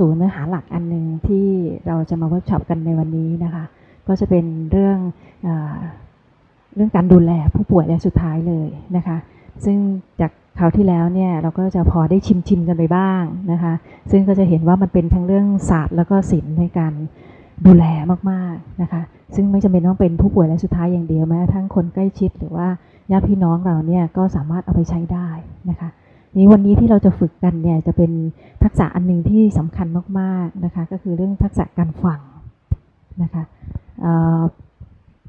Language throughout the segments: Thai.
สู่เนื้อหาหลักอันหนึ่งที่เราจะมาเวิร์กช็อปกันในวันนี้นะคะ ก็จะเป็นเรื่องอเรื่องการดูแลผู้ป่วยระยะสุดท้ายเลยนะคะ ซึ่งจากคราวที่แล้วเนี่ยเราก็จะพอได้ชิมชิมกันไปบ้างนะคะ ซึ่งก็จะเห็นว่ามันเป็นทั้งเรื่องศาสตร์แล้วก็ศิลป์ในการดูแลมากๆนะคะ ซึ่งไม่จำเป็นต้องเป็นผู้ป่วยระยะสุดท้ายอย่างเดียวแม้ทั้งคนใกล้ชิดหรือว่าญาติพี่น้องเราเนี่ยก็สามารถเอาไปใช้ได้นะคะ นี้วันนี้ที่เราจะฝึกกันเนี่ยจะเป็นทักษะอันหนึ่งที่สำคัญมากๆนะคะ ก็คือเรื่องทักษะการฟังนะคะ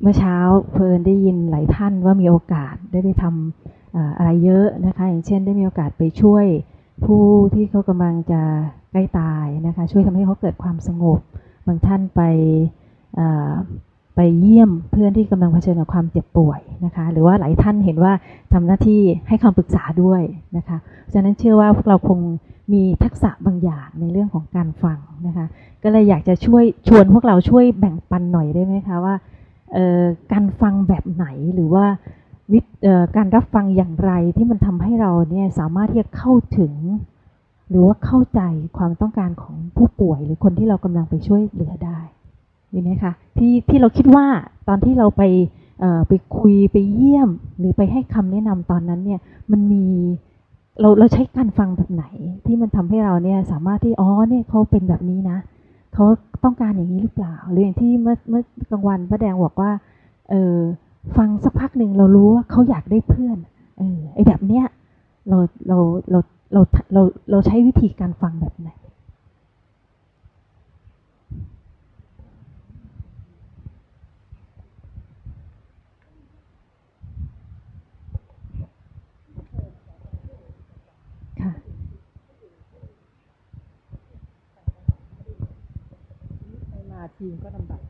เมื่อเช้าเพลินได้ยินหลายท่านว่ามีโอกาสได้ไปทำอะไรเยอะนะคะ อย่างเช่นได้มีโอกาสไปช่วยผู้ที่เขากำลังจะใกล้ตายนะคะ ช่วยทำให้เขาเกิดความสงบ บางท่านไป ไปเยี่ยมเพื่อนที่กำลังเผชิญกับความเจ็บป่วยนะคะ หรือว่าหลายท่านเห็นว่าทำหน้าที่ให้คำปรึกษาด้วยนะคะฉะนั้นเชื่อว่าพวกเราคงมีทักษะบางอย่างในเรื่องของการฟังนะคะ ก็เลยอยากจะช่วยชวนพวกเราช่วยแบ่งปันหน่อยได้ไหมคะว่าการฟังแบบไหนหรือว่าวิการรับฟังอย่างไรที่มันทำให้เราเนี่ยสามารถที่จะเข้าถึง หรือว่าเข้าใจความต้องการของผู้ป่วย หรือคนที่เรากำลังไปช่วยเหลือได้ ดีไหมคะที่ที่เราคิดว่าตอนที่เราไปไปคุยไปเยี่ยม หรือไปให้คำแนะนำตอนนั้นเนี่ยมันมีเราเราใช้การฟังแบบไหน ที่มันทำให้เราเนี่ยสามารถที่อ๋อเนี่ยเขาเป็นแบบนี้นะเขาต้องการอย่างนี้หรือเปล่าหรืออย่างที่เมื่อเมื่อกลางวันพระแดงบอกว่าเออฟังสักพักหนึ่งเรารู้ว่าเขาอยากได้เพื่อนเออไอแบบเนี้ยเราเราเราเราเราเราใช้วิธีการฟังแบบไหน ทีมก็ลำบาก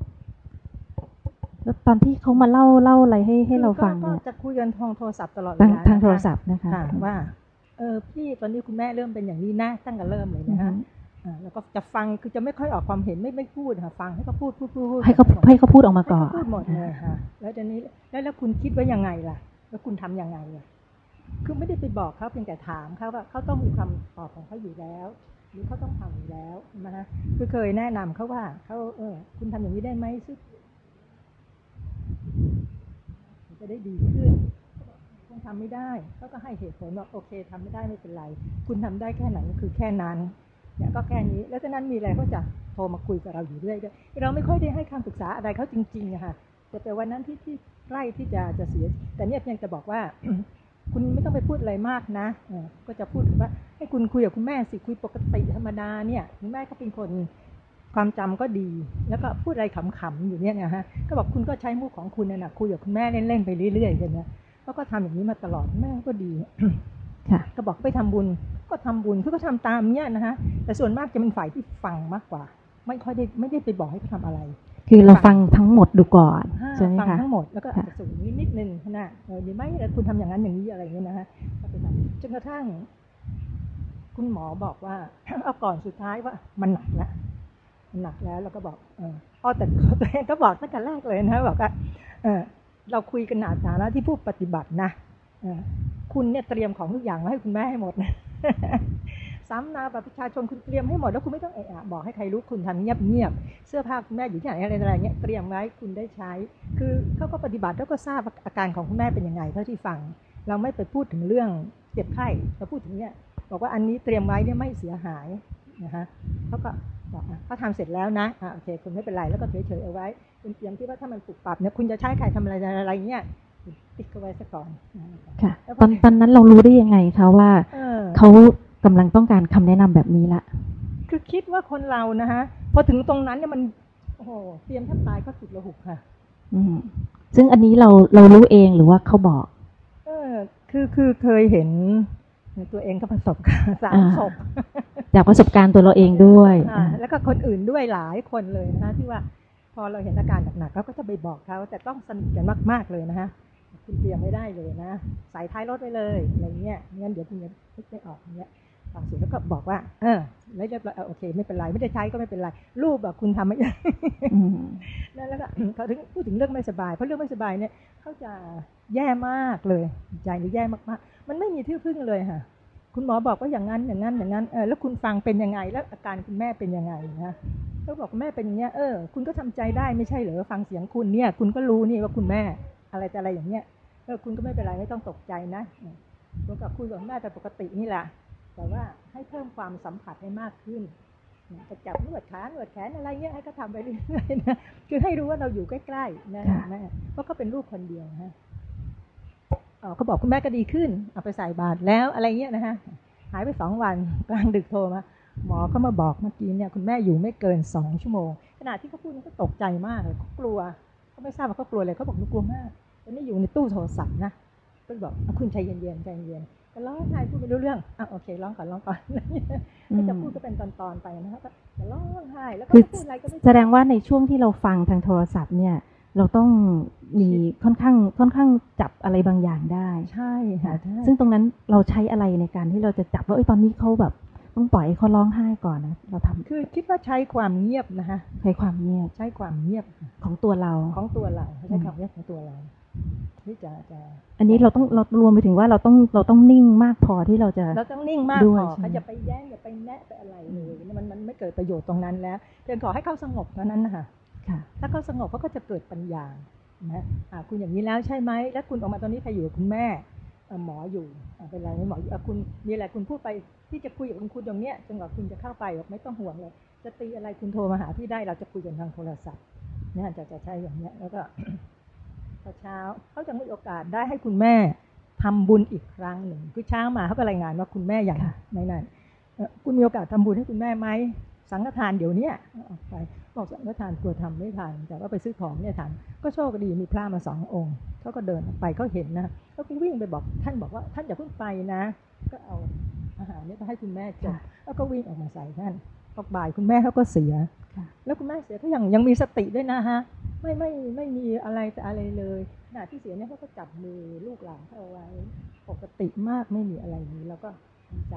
แล้วตอนที่เขามาเล่าเล่าอะไรให้ให้เราฟังเนี่ยจะคุยกันทางโทรศัพท์ตลอดเวลาทางโทรศัพท์นะคะว่าเออพี่ตอนนี้คุณแม่เริ่มเป็นอย่างนี้นะตั้งแต่เริ่มเลยนะฮะแล้วก็จะฟังคือจะไม่ค่อยออกความเห็นไม่ไม่พูดค่ะฟังให้เขาพูดพูดพูดให้เขาให้เขาพูดออกมาก่อนพูดหมดเลยค่ะ แล้วตอนนี้แล้วแล้วคุณคิดว่ายังไงล่ะ แล้วคุณทํำยังไงอะคือไม่ได้ไปบอกเขาเพียงแต่ถามเขาว่าเขาต้องมีคำตอบของเขาอยู่แล้ว หรือเขาต้องทำอยู่แล้วนะฮะคือเคยแนะนำเขาว่าเขาเออ คุณทำอย่างนี้ได้ไหมซึ่งจะได้ดีขึ้นคุณทำไม่ได้เขาก็ให้เหตุผลว่าโอเคทำไม่ได้ไม่เป็นไร คุณทำได้แค่ไหนคือแค่นั้นเนี่ยก็แค่นี้ แล้วจากนั้นมีอะไรก็จะโทรมาคุยกับเราอยู่เรื่อยๆเราไม่ค่อยได้ให้คำปรึกษาอะไรเขาจริงๆอะค่ะแต่แต่วันนั้นที่ที่ใกล้ที่จะจะเสีย แต่เนี่ยเพียงจะบอกว่า คุณไม่ต้องไปพูดอะไรมากนะก็จะพูดว่า ให้คุณคุยกับคุณแม่สิคุยปกติธรรมดาเนี่ยคุณแม่ก็เป็นคนความจำก็ดี แล้วก็พูดอะไรขำๆอยู่เนี่ยนะฮะก็บอกคุณก็ใช้มุกของคุณน่ะคุยกับคุณแม่เล่นๆไปเรื่อยๆกันนะแล้วก็ทำอย่างนี้มาตลอดแม่ก็ดีค่ะก็บอกไปทำบุญก็ทำบุญเขาก็ทำตามเนี่ยนะฮะแต่ส่วนมากจะเป็นฝ่ายที่ฟังมากกว่า ไม่ค่อยได้ไม่ได้ไปบอกให้เขาทาอะไร คือเราฟังทั้งหมดดูก่อนใช่ไหมคะฟังทั้งหมดแล้วก็อาจจะสูงนิดนิดนึงนะเออดีไหมคุณทำอย่างนั้นอย่างนี้อะไรอย่างเงี้ยนะฮะจนกระทั่ง คุณหมอบอกว่าเอาก่อนสุดท้ายว่ามันหนักแล้วมันหนักแล้วเราก็บอกเออพอแต่ตัวเองก็บอกตั้งแต่แรกเลยนะบอกว่าเออเราคุยกันหนาฐานะที่ผู้ปฏิบัตินะคุณเนี่ยเตรียมของทุกอย่างมาให้คุณแม่ให้หมดนะ ซ้ำนาบัตรประชาชนคุณเตรียมให้หมดแล้วคุณไม่ต้องเอะบอกให้ใครรู้คุณทำเงียบเงียบเสื้อผ้าคุณแม่อยู่ที่ไหนอะไรอะไรเงี้ยเตรียมไว้คุณได้ใช้ คือเขาก็ปฏิบัติแล้วก็ทราบอาการของคุณแม่เป็นยังไงเท่าที่ฟัง เราไม่ไปพูดถึงเรื่องเจ็บไข้เราพูดถึงเนี่ยบอกว่าอันนี้เตรียมไว้เนี่ยไม่เสียหายนะฮะเขาก็บอกเขาทำเสร็จแล้วนะอ่าโอเค คุณไม่เป็นไรแล้วก็เฉยๆเอาไว้ คุณเตรียมที่ว่าถ้ามันปุกปรับเนี่ยคุณจะใช้ใครทำอะไรอะไรเงี้ยติดเอาไว้ซะก่อนค่ะตอนตอนนั้นเรารู้ได้ยังไงคะว่าเขา กำลังต้องการคำแนะนำแบบนี้ละคือคิดว่าคนเรานะฮะพอถึงตรงนั้นเนี่ยมันโอ้โหเตรียมแทบตายก็สุดระหุกค่ะ อืมซึ่งอันนี้เราเรารู้เองหรือว่าเขาบอก เออ คือคือเคยเห็นตัวเองก็ประสบการณ์สามศพจากประสบการณ์ตัวเราเองด้วยแล้วก็คนอื่นด้วยหลายคนเลยนะคะที่ว่าพอเราเห็นอาการหนักๆเราก็จะไปบอกเขาแต่ต้องสนิทกันมาก ๆเลยนะฮะคุณเตรียมไม่ได้เลยนะใส่ท้ายรถไปเลยอะไรเงี้ยงั้นเดี๋ยวคุณจะไม่ออกเงี้ย ฟังเสียงแล้วก็บอกว่า เออแล้วเรียบร้อยโอเค ไม่เป็นไรไม่ได้ใช้ก็ไม่เป็นไร รูปแบบคุณทำไม่ได้แล้วก็เขาถึงพูดถึงเรื่องไม่สบาย เพราะเรื่องไม่สบายเนี่ยเขาจะแย่มากเลย ใจหรือแย่มากๆ มันไม่มีที่พึ่งเลยค่ะ คุณหมอบอกว่าอย่างนั้นอย่างนั้นอย่างนั้นเออแล้วคุณฟังเป็นยังไง แล้วอาการคุณแม่เป็นยังไงนะเขาบอกคุณแม่เป็นอย่างเงี้ยเออคุณก็ทำใจได้ไม่ใช่เหรอฟังเสียงคุณเนี่ย คุณก็รู้นี่ว่าคุณแม่ อะไรแต่อะไรอย่างเงี้ยเออคุณก็ไม่เป็นไรไม่ต้องตกใจนะคุณกับคุยกับแม่แต่ปกตินี่แหละ แต่ว่าให้เพิ่มความสัมผัสให้มากขึ้นจะจับนวดขาหนวดแขนอะไรเงี้ยให้เขาทาไปเรื่อยๆนะคือให้รู้ว่าเราอยู่ใกล้ๆนะแม่เพราะเขาเป็นลูกคนเดียวฮะเขาบอกคุณแม่ก็ดีขึ้น เอาไปใส่บาตรแล้วอะไรเงี้ยนะฮะหายไปสองวันกลางดึกโทรมาหมอเขามาบอกเมื่อกี้เนี่ยคุณแม่อยู่ไม่เกินสองชั่วโมง ขณะที่เขาพูดเขาตกใจมากเลยเขากลัวเขาไม่ทราบว่าเขากลัวอะไรเขาบอกหนูกลัวมากตอนนี้อยู่ในตู้โทรศัพท์นะก็บอกคุณใจเย็นๆใจเย็น ก็ร้องไห้พูดไม่รู้เรื่องอะโอเคร้องก่อนร้องก่อนก็จะพูดก็เป็นตอนๆไปนะครับจะร้องไห้แล้วก็พูดอะไรก็ไม่แสดงว่าในช่วงที่เราฟังทางโทรศัพท์เนี่ย เราต้องมีค่อนข้างค่อนข้างจับอะไรบางอย่างได้ ใช่ค่ะ ซึ่งตรงนั้นเราใช้อะไรในการที่เราจะจับว่าเอ้ยตอนนี้เขาแบบต้องปล่อยเขาร้องไห้ก่อนนะเราทำคือคิดว่าใช้ความเงียบนะคะใช้ความเงียบใช้ความเงียบของตัวเราของตัวเราใช้ความเงียบของตัวเรา ที่จะจะอันนี้เราต้องเรารวมไปถึงว่าเราต้องเราต้องนิ่งมากพอที่เราจะ เราต้องนิ่งมากพอเขาจะไปแย้งอย่าไปแนะไปอะไรเลยมันมันไม่เกิดประโยชน์ตรงนั้นแล้วเพียงขอให้เขาสงบเท่านั้นนะคะถ้าเขาสงบเขาก็จะเกิดปัญญานะคุณอย่างนี้แล้วใช่ไหมแล้วคุณออกมาตอนนี้ใครอยู่กับคุณแม่หมออยู่เป็นไรไม่หมออยู่คุณมีอะไรคุณพูดไปที่จะคุยกับคุณคุณตรงเนี้ยจนกว่าคุณจะเข้าไปไม่ต้องห่วงเลย จะตีอะไรคุณโทรมาหาพี่ได้เราจะคุยกันทางโทรศัพท์เนี่ยจะจะใช้อย่างเนี้ยแล้วก็พ อเช้าเขาจะมีโอกาสได้ให้คุณแม่ทำบุญอีกครั้งหนึ่งคือเช้ามาเขาก็รายงานว่าคุณแม่อย่างในนั้นคุณมีโอกาสทำบุญให้คุณแม่ไหมสังฆทานเดี๋ยวนี้ไปบอกสังฆทานกลัวทำไม่ทันแต่ว่าไปซื้อของเนี่ยทันก็โชคดีมีพระมาสององค์เขาก็เดินไปเขาเห็นนะเขาก็วิ่งไปบอกท่านบอกว่าท่านอย่าเพิ่งไปนะ ก็เอาอาหารนี้ไปให้คุณแม่จบแล้วก็วิ่งออกมาใส่ท่านตกบ่ายคุณแม่เขาก็เสีย แล้วคุณแม่เสียก็ยังยังมีสติด้วยนะฮะ ไม่ไม่ไม่มีอะไรแต่อะไรเลยขณะที่เสียเนี่ยเขาก็จับมือลูกหลานเขาเอาไว้ ปกติมากไม่มีอะไรนี้แล้วก็ดีใจ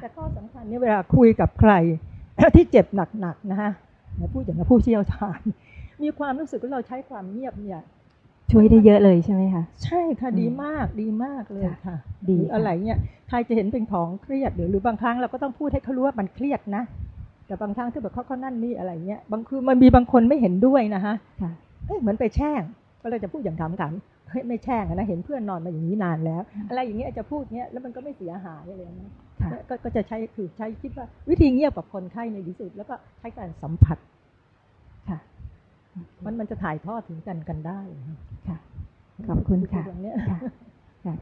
แต่ข้อสำคัญเนี่ยเวลาคุยกับใครที่เจ็บหนักๆนะฮะพูดอย่างผู้เชี่ยวชาญ มีความรู้สึกว่าเราใช้ความเงียบเนี่ยช่วยได้เยอะเลยใช่ไหมคะใช่ค่ะดีมากดีมากเลยค่ะ ดีอะไรเนี่ยใครจะเห็นเป็นของเครียดหรือหรือบางครั้งเราก็ต้องพูดให้เขารู้ว่ามันเครียดนะ แต่บางครั้งที่แบบเขาเขานั่นนี่อะไรเงี้ยบางคือมันมีบางคนไม่เห็นด้วยนะฮะเฮ้ยเหมือนไปแช่งก็เลยจะพูดอย่างถามถามเฮ้ยไม่แช่งนะเห็นเพื่อนนอนมาอย่างนี้นานแล้ว อะไรอย่างเงี้ยจะพูดเงี้ยแล้วมันก็ไม่เสียหายอะไรเงี้ยก็จะใช้คือใช้คิดว่าวิธีเงียบกับคนไข้ในที่สุด แล้วก็ใช้การสัมผัสค่ะ มันมันจะถ่ายทอดถึงกันกันได้ค่ะขอบคุณค่ะ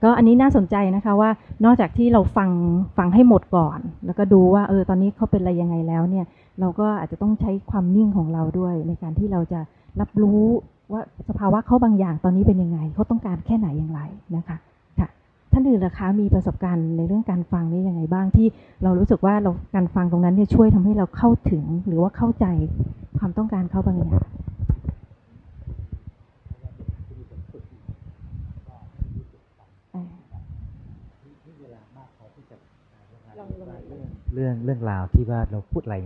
ก็อันนี้น่าสนใจนะคะว่านอกจากที่เราฟังฟังให้หมดก่อน แล้วก็ดูว่าเออตอนนี้เขาเป็นอะไรยังไงแล้วเนี่ยเราก็อาจจะต้องใช้ความนิ่งของเราด้วย ในการที่เราจะรับรู้ว่าสภาวะเขาบางอย่างตอนนี้เป็นยังไงเขาต้องการแค่ไหนอย่างไรนะคะค่ะท่านอื่นนะคะมีประสบการณ์ในเรื่องการฟังนี่ยังไงบ้างที่เรารู้สึกว่าเราการฟังตรงนั้นเนี่ยช่วยทำให้เราเข้าถึงหรือว่าเข้าใจความต้องการเขาบางอย่าง เรื่องเรื่องราวที่ว่าเราพูดอะไร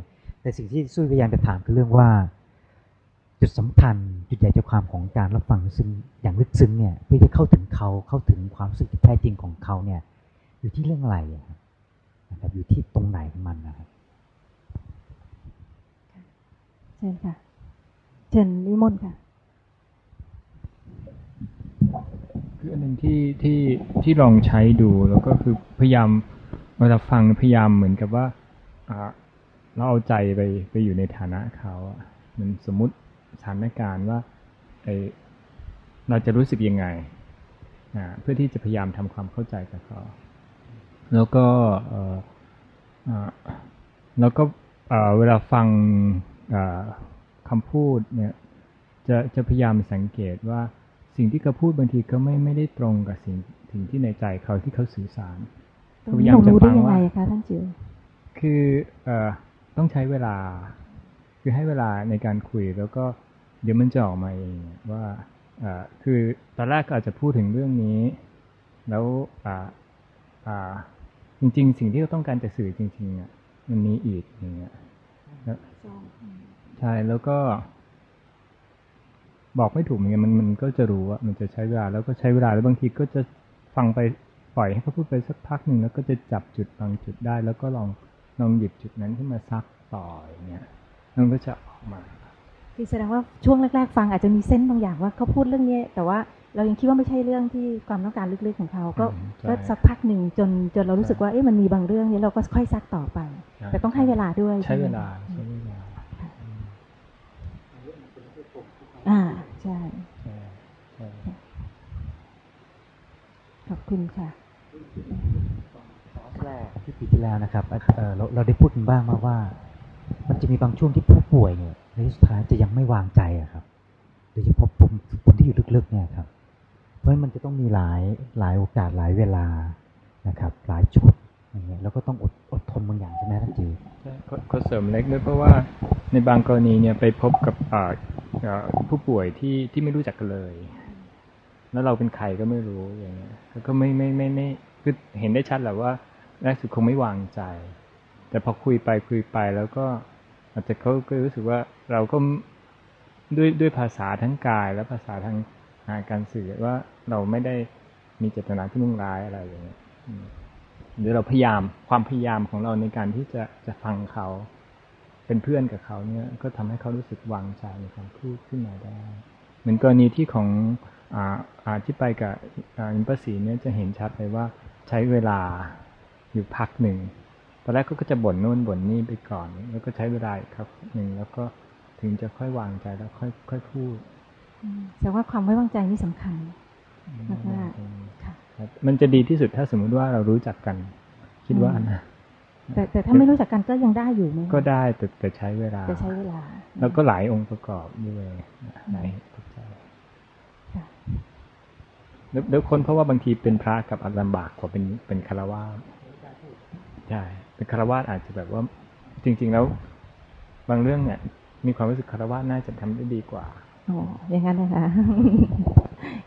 แต่สิ่งที่ซุยพยายามจะถามคือเรื่องว่า จุดสำคัญจุดใหญ่ใจความของการรับฟังซึ่งอย่างลึกซึ้งเนี่ยเพื่อจะเข้าถึงเขาเข้าถึงความรู้สึกที่แท้จริงของเขาเนี่ยอยู่ที่เรื่องอะไรนะครับอยู่ที่ตรงไหนของมันนะครับเชิญค่ะเชิญนิมนต์ค่ะคืออันหนึ่งที่ที่ที่ลองใช้ดูแล้วก็คือพยายาม เวลาฟังพยายามเหมือนกับว่าเราเอาใจไปไปอยู่ในฐานะเขามันสมมติสถานการณ์ว่าไอเราจะรู้สึกยังไงเพื่อที่จะพยายามทำความเข้าใจกับเขา แล้วก็แล้วก็เวลาฟังคำพูดเนี่ยจะจะพยายามสังเกตว่าสิ่งที่เขาพูดบางทีก็ไม่ไม่ได้ตรงกับสิ่งถึงที่ในใจเขาที่เขาสื่อสาร พยายามจะฟังว่าคะท่านจิ๋วคือเอ่อต้องใช้เวลา คือให้เวลาในการคุยแล้วก็เดี๋ยวมันจะออกมาเองว่าอ่าคือตอนแรกก็อาจจะพูดถึงเรื่องนี้ แล้วอ่าอ่าจริง ๆ สิ่งที่เขาต้องการจะสื่อจริงๆอะมันมีอีกอย่างเงี้ยใช่แล้วก็ บอกไม่ถูกเหมือนกันมันมันก็จะรู้ว่ามันจะใช้เวลาแล้วก็ใช้เวลาแล้วบางทีก็จะฟังไป ปล่อยให้เขาพูดไปสักพักหนึ่งแล้วก็จะจับจุดบางจุดได้ แล้วก็ลองลองหยิบจุดนั้นขึ้นมาซักต่ออย่างเงี้ยมันก็จะออกมาคือแสดงว่าช่วงแรก ๆ ฟังอาจจะมีเส้นบางอย่างว่าเขาพูดเรื่องนี้แต่ว่าเรายังคิดว่าไม่ใช่เรื่องที่ความต้องการลึกๆของเขา ก็อืมใช่ก็สักพักหนึ่งจนจนเรารู้สึกว่าเอ๊ะมันมีบางเรื่องนี้เราก็ค่อยซักต่อไปช่แต่ต้องให้เวลาด้วย ใช้เวลาไหมใช้เวลาอ่าใช่ใช่ใช่ขอบคุณค่ะ แรกที่ปีที่แล้วนะครับเราเราได้พูดกันบ้างมาว่า มันจะมีบางช่วงที่ผู้ป่วยเนี่ยในสุดท้ายจะยังไม่วางใจอะครับโดยเฉพาะผมคนที่อยู่ลึกๆเนี่ยครับ เพราะมันจะต้องมีหลายหลายโอกาสหลายเวลานะครับ หลายจุดอย่างเงี้ยแล้วก็ต้องอดอดทนบางอย่างใช่ไหมท่านจีใช่ขอเสริมเล็กด้วยเพราะว่าในบางกรณีเนี่ยไปพบกับผู้ป่วยที่ที่ไม่รู้จักกันเลย แล้วเราเป็นใครก็ไม่รู้อย่างเงี้ยแล้วก็ไม่ไม่ไม่ไม่ คือเห็นได้ชัดแหละว่าแรกสุดคงไม่วางใจ แต่พอคุยไปคุยไปแล้วก็อาจจะเขาก็รู้สึกว่าเราก็ด้วยด้วยภาษาทั้งกายและภาษาทางาการสื่อว่าเราไม่ได้มีเจตนาที่มุ่งร้ายอะไรอย่างเงี้ยหรือเราพยายามความพยายามของเราในการที่จะจะฟังเขาเป็นเพื่อนกับเขาเนี่ยก็ทำให้เขารู้สึกวางใจในการพูดขึ้นมาได้ เหมือนกรณีที่ของอ่าอาที่ไปกับอ่าอินปสีเนี่ยจะเห็นชัดเลยว่า ใช้เวลาอยู่พักหนึ่งตอนแรกเขาก็จะบ่นโน่นบ่นนี่ไปก่อน แล้วก็ใช้เวลาอีกครับหนึ่งแล้วก็ถึงจะค่อยวางใจแล้วค่อยค่อยพูดอืมแต่ว่าความไว้วางใจนี่สำคัญมากค่ะครับมันจะดีที่สุดถ้าสมมุติว่าเรารู้จักกัน คิดว่านะแต่แต่ถ้าไม่รู้จักกันก็ยังได้อยู่ไหมคะก็ได้แต่แต่ใช้เวลาจะใช้เวลา แล้วก็หลายองค์ประกอบด้วยหลายปัจจัยค่ะ เดี๋ยวคนเพราะว่าบางทีเป็นพระกับอาจลำบากกว่าเป็นเป็นคารวาสใช่เป็นคารวาสอาจจะแบบว่า จริง ๆ แล้ว บางเรื่องเนี่ย มีความรู้สึกคารวาสน่าจะทำได้ดีกว่าอ๋ออย่างนั้นนะคะ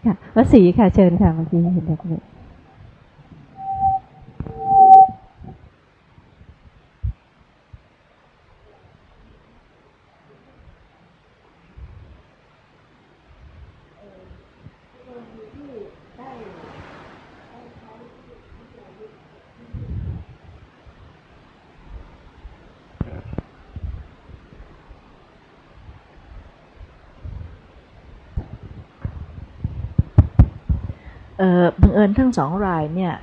ค่ะวสีค่ะเชิญค่ะเมื่อกี้เห็นแบบนี้ บังเอิญทั้งสองรายเนี่ย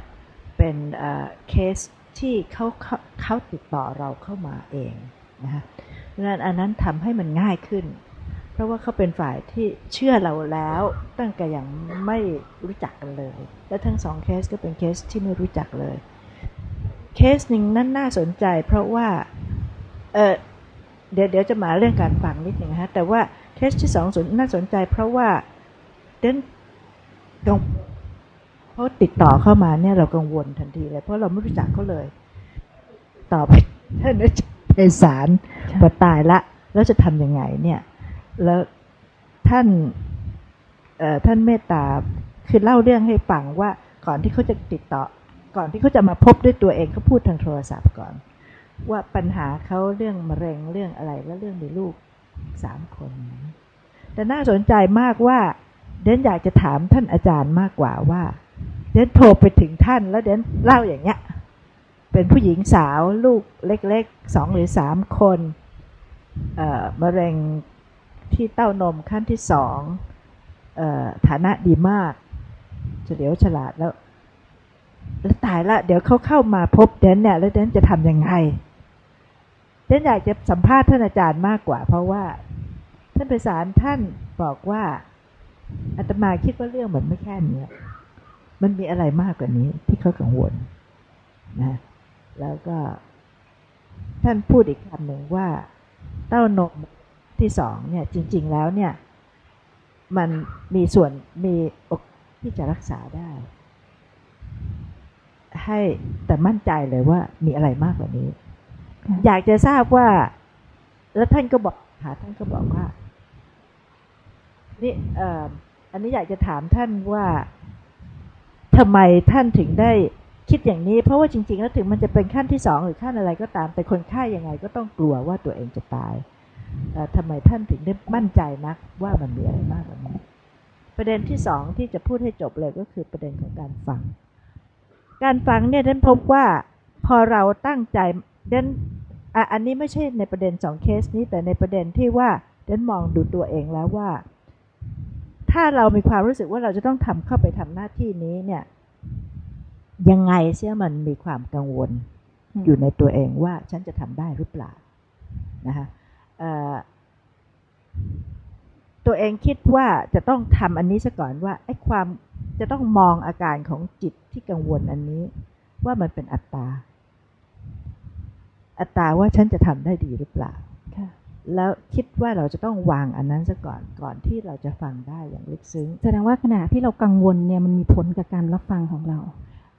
เป็นเเคสที่เขาเขาเขาติดต่อเราเข้ามาเองนะฮะดังนั้นอันนั้นทำให้มันง่ายขึ้น เพราะว่าเขาเป็นฝ่ายที่เชื่อเราแล้วตั้งแต่ยังไม่รู้จักกันเลย และทั้งสองเคสก็เป็นเคสที่ไม่รู้จักเลย เคสหนึ่งนั้นน่าสนใจ เพราะว่าเออเดี๋ยวเดี๋ยวจะมาเรื่องการฟังนิดหนึ่งนะฮะแต่ว่าเคสที่สองน่าสนใจ เพราะว่าเดนกัง ราะติดต่อเข้ามาเนี่ยเรากังวลทันทีเลย เพราะเราไม่รู้จักเขาเลย ต่อไปท่านอาจารย์ไพศาลพอตายละ แล้วจะทำยังไงเนี่ย แล้วท่านเอ่อท่านเมตตาคือเล่าเรื่องให้ฟังว่าก่อนที่เขาจะติดต่อ ก่อนที่เขาจะมาพบด้วยตัวเองเขาพูดทางโทรศัพท์ก่อน ว่าปัญหาเขาเรื่องมะเร็งเรื่องอะไร และเรื่องมีลูกสามคน แต่น่าสนใจมากว่าเดนอยากจะถามท่านอาจารย์มากกว่าว่า เดนโทรไปถึงท่านแล้วเดนเล่าอย่างเงี้ย เป็นผู้หญิงสาวลูกเล็กๆสองหรือสามคนเอ่อมะเร็งที่เต้านมขั้นที่สองเอ่อฐานะดีมากเฉลียวฉลาดแล้วแล้วตายละเดี๋ยวเขาเข้ามาพบเดนเนี่ยแล้วเดนจะทำยังไงเดนอยากจะสัมภาษณ์ท่านอาจารย์มากกว่า เพราะว่า ท่านไพศาลท่านบอกว่าอาตมาคิดว่าเรื่องมันไม่แค่นี้ มันมีอะไรมากกว่านี้ที่เขากังวลนะ แล้วก็ ท่านพูดอีกคำหนึ่งว่าเต้านมที่สองเนี่ย จริง ๆ แล้วเนี่ย มันมีส่วนมีอกที่จะรักษาได้ ให้แต่มั่นใจเลยว่ามีอะไรมากกว่านี้ อยากจะทราบว่า แล้วท่านก็บอกหาท่านก็บอกว่านี่อันนี้อยากจะถามท่านว่า ทำไมท่านถึงได้คิดอย่างนี้ เพราะว่าจริง ๆ แล้วถึงมันจะเป็นขั้นที่สองหรือขั้นอะไรก็ตาม แต่คนไข้ยังไงก็ต้องกลัวว่าตัวเองจะตายเอ่ทำไมท่านถึงได้มั่นใจนักว่ามันมีอะไรมากกว่านี้ประเด็นที่สองที่จะพูดให้จบเลยก็คือประเด็นของการฟัง การฟังเนี่ยดันพบว่าพอเราตั้งใจดันอันนี้ไม่ใช่ในประเด็นสองเคสนี้แต่ในประเด็นที่ว่าดันมองดูตัวเองแล้วว่า ถ้าเรามีความรู้สึกว่าเราจะต้องทำเข้าไปทำหน้าที่นี้เนี่ย ยังไงเสียมันมีความกังวลอืมอยู่ในตัวเองว่าฉันจะทำได้หรือเปล่านะคะเอ่อตัวเองคิดว่าจะต้องทำอันนี้ซะก่อนว่าไอ้ความจะต้องมองอาการของจิตที่กังวลอันนี้ ว่ามันเป็นอัตตา อัตตาว่าฉันจะทำได้ดีหรือเปล่าค่ะ แล้วคิดว่าเราจะต้องวางอันนั้นซะก่อนก่อนที่เราจะฟังได้อย่างลึกซึ้ง แสดงว่าขณะที่เรากังวลเนี่ยมันมีผลกับการรับฟังของเรา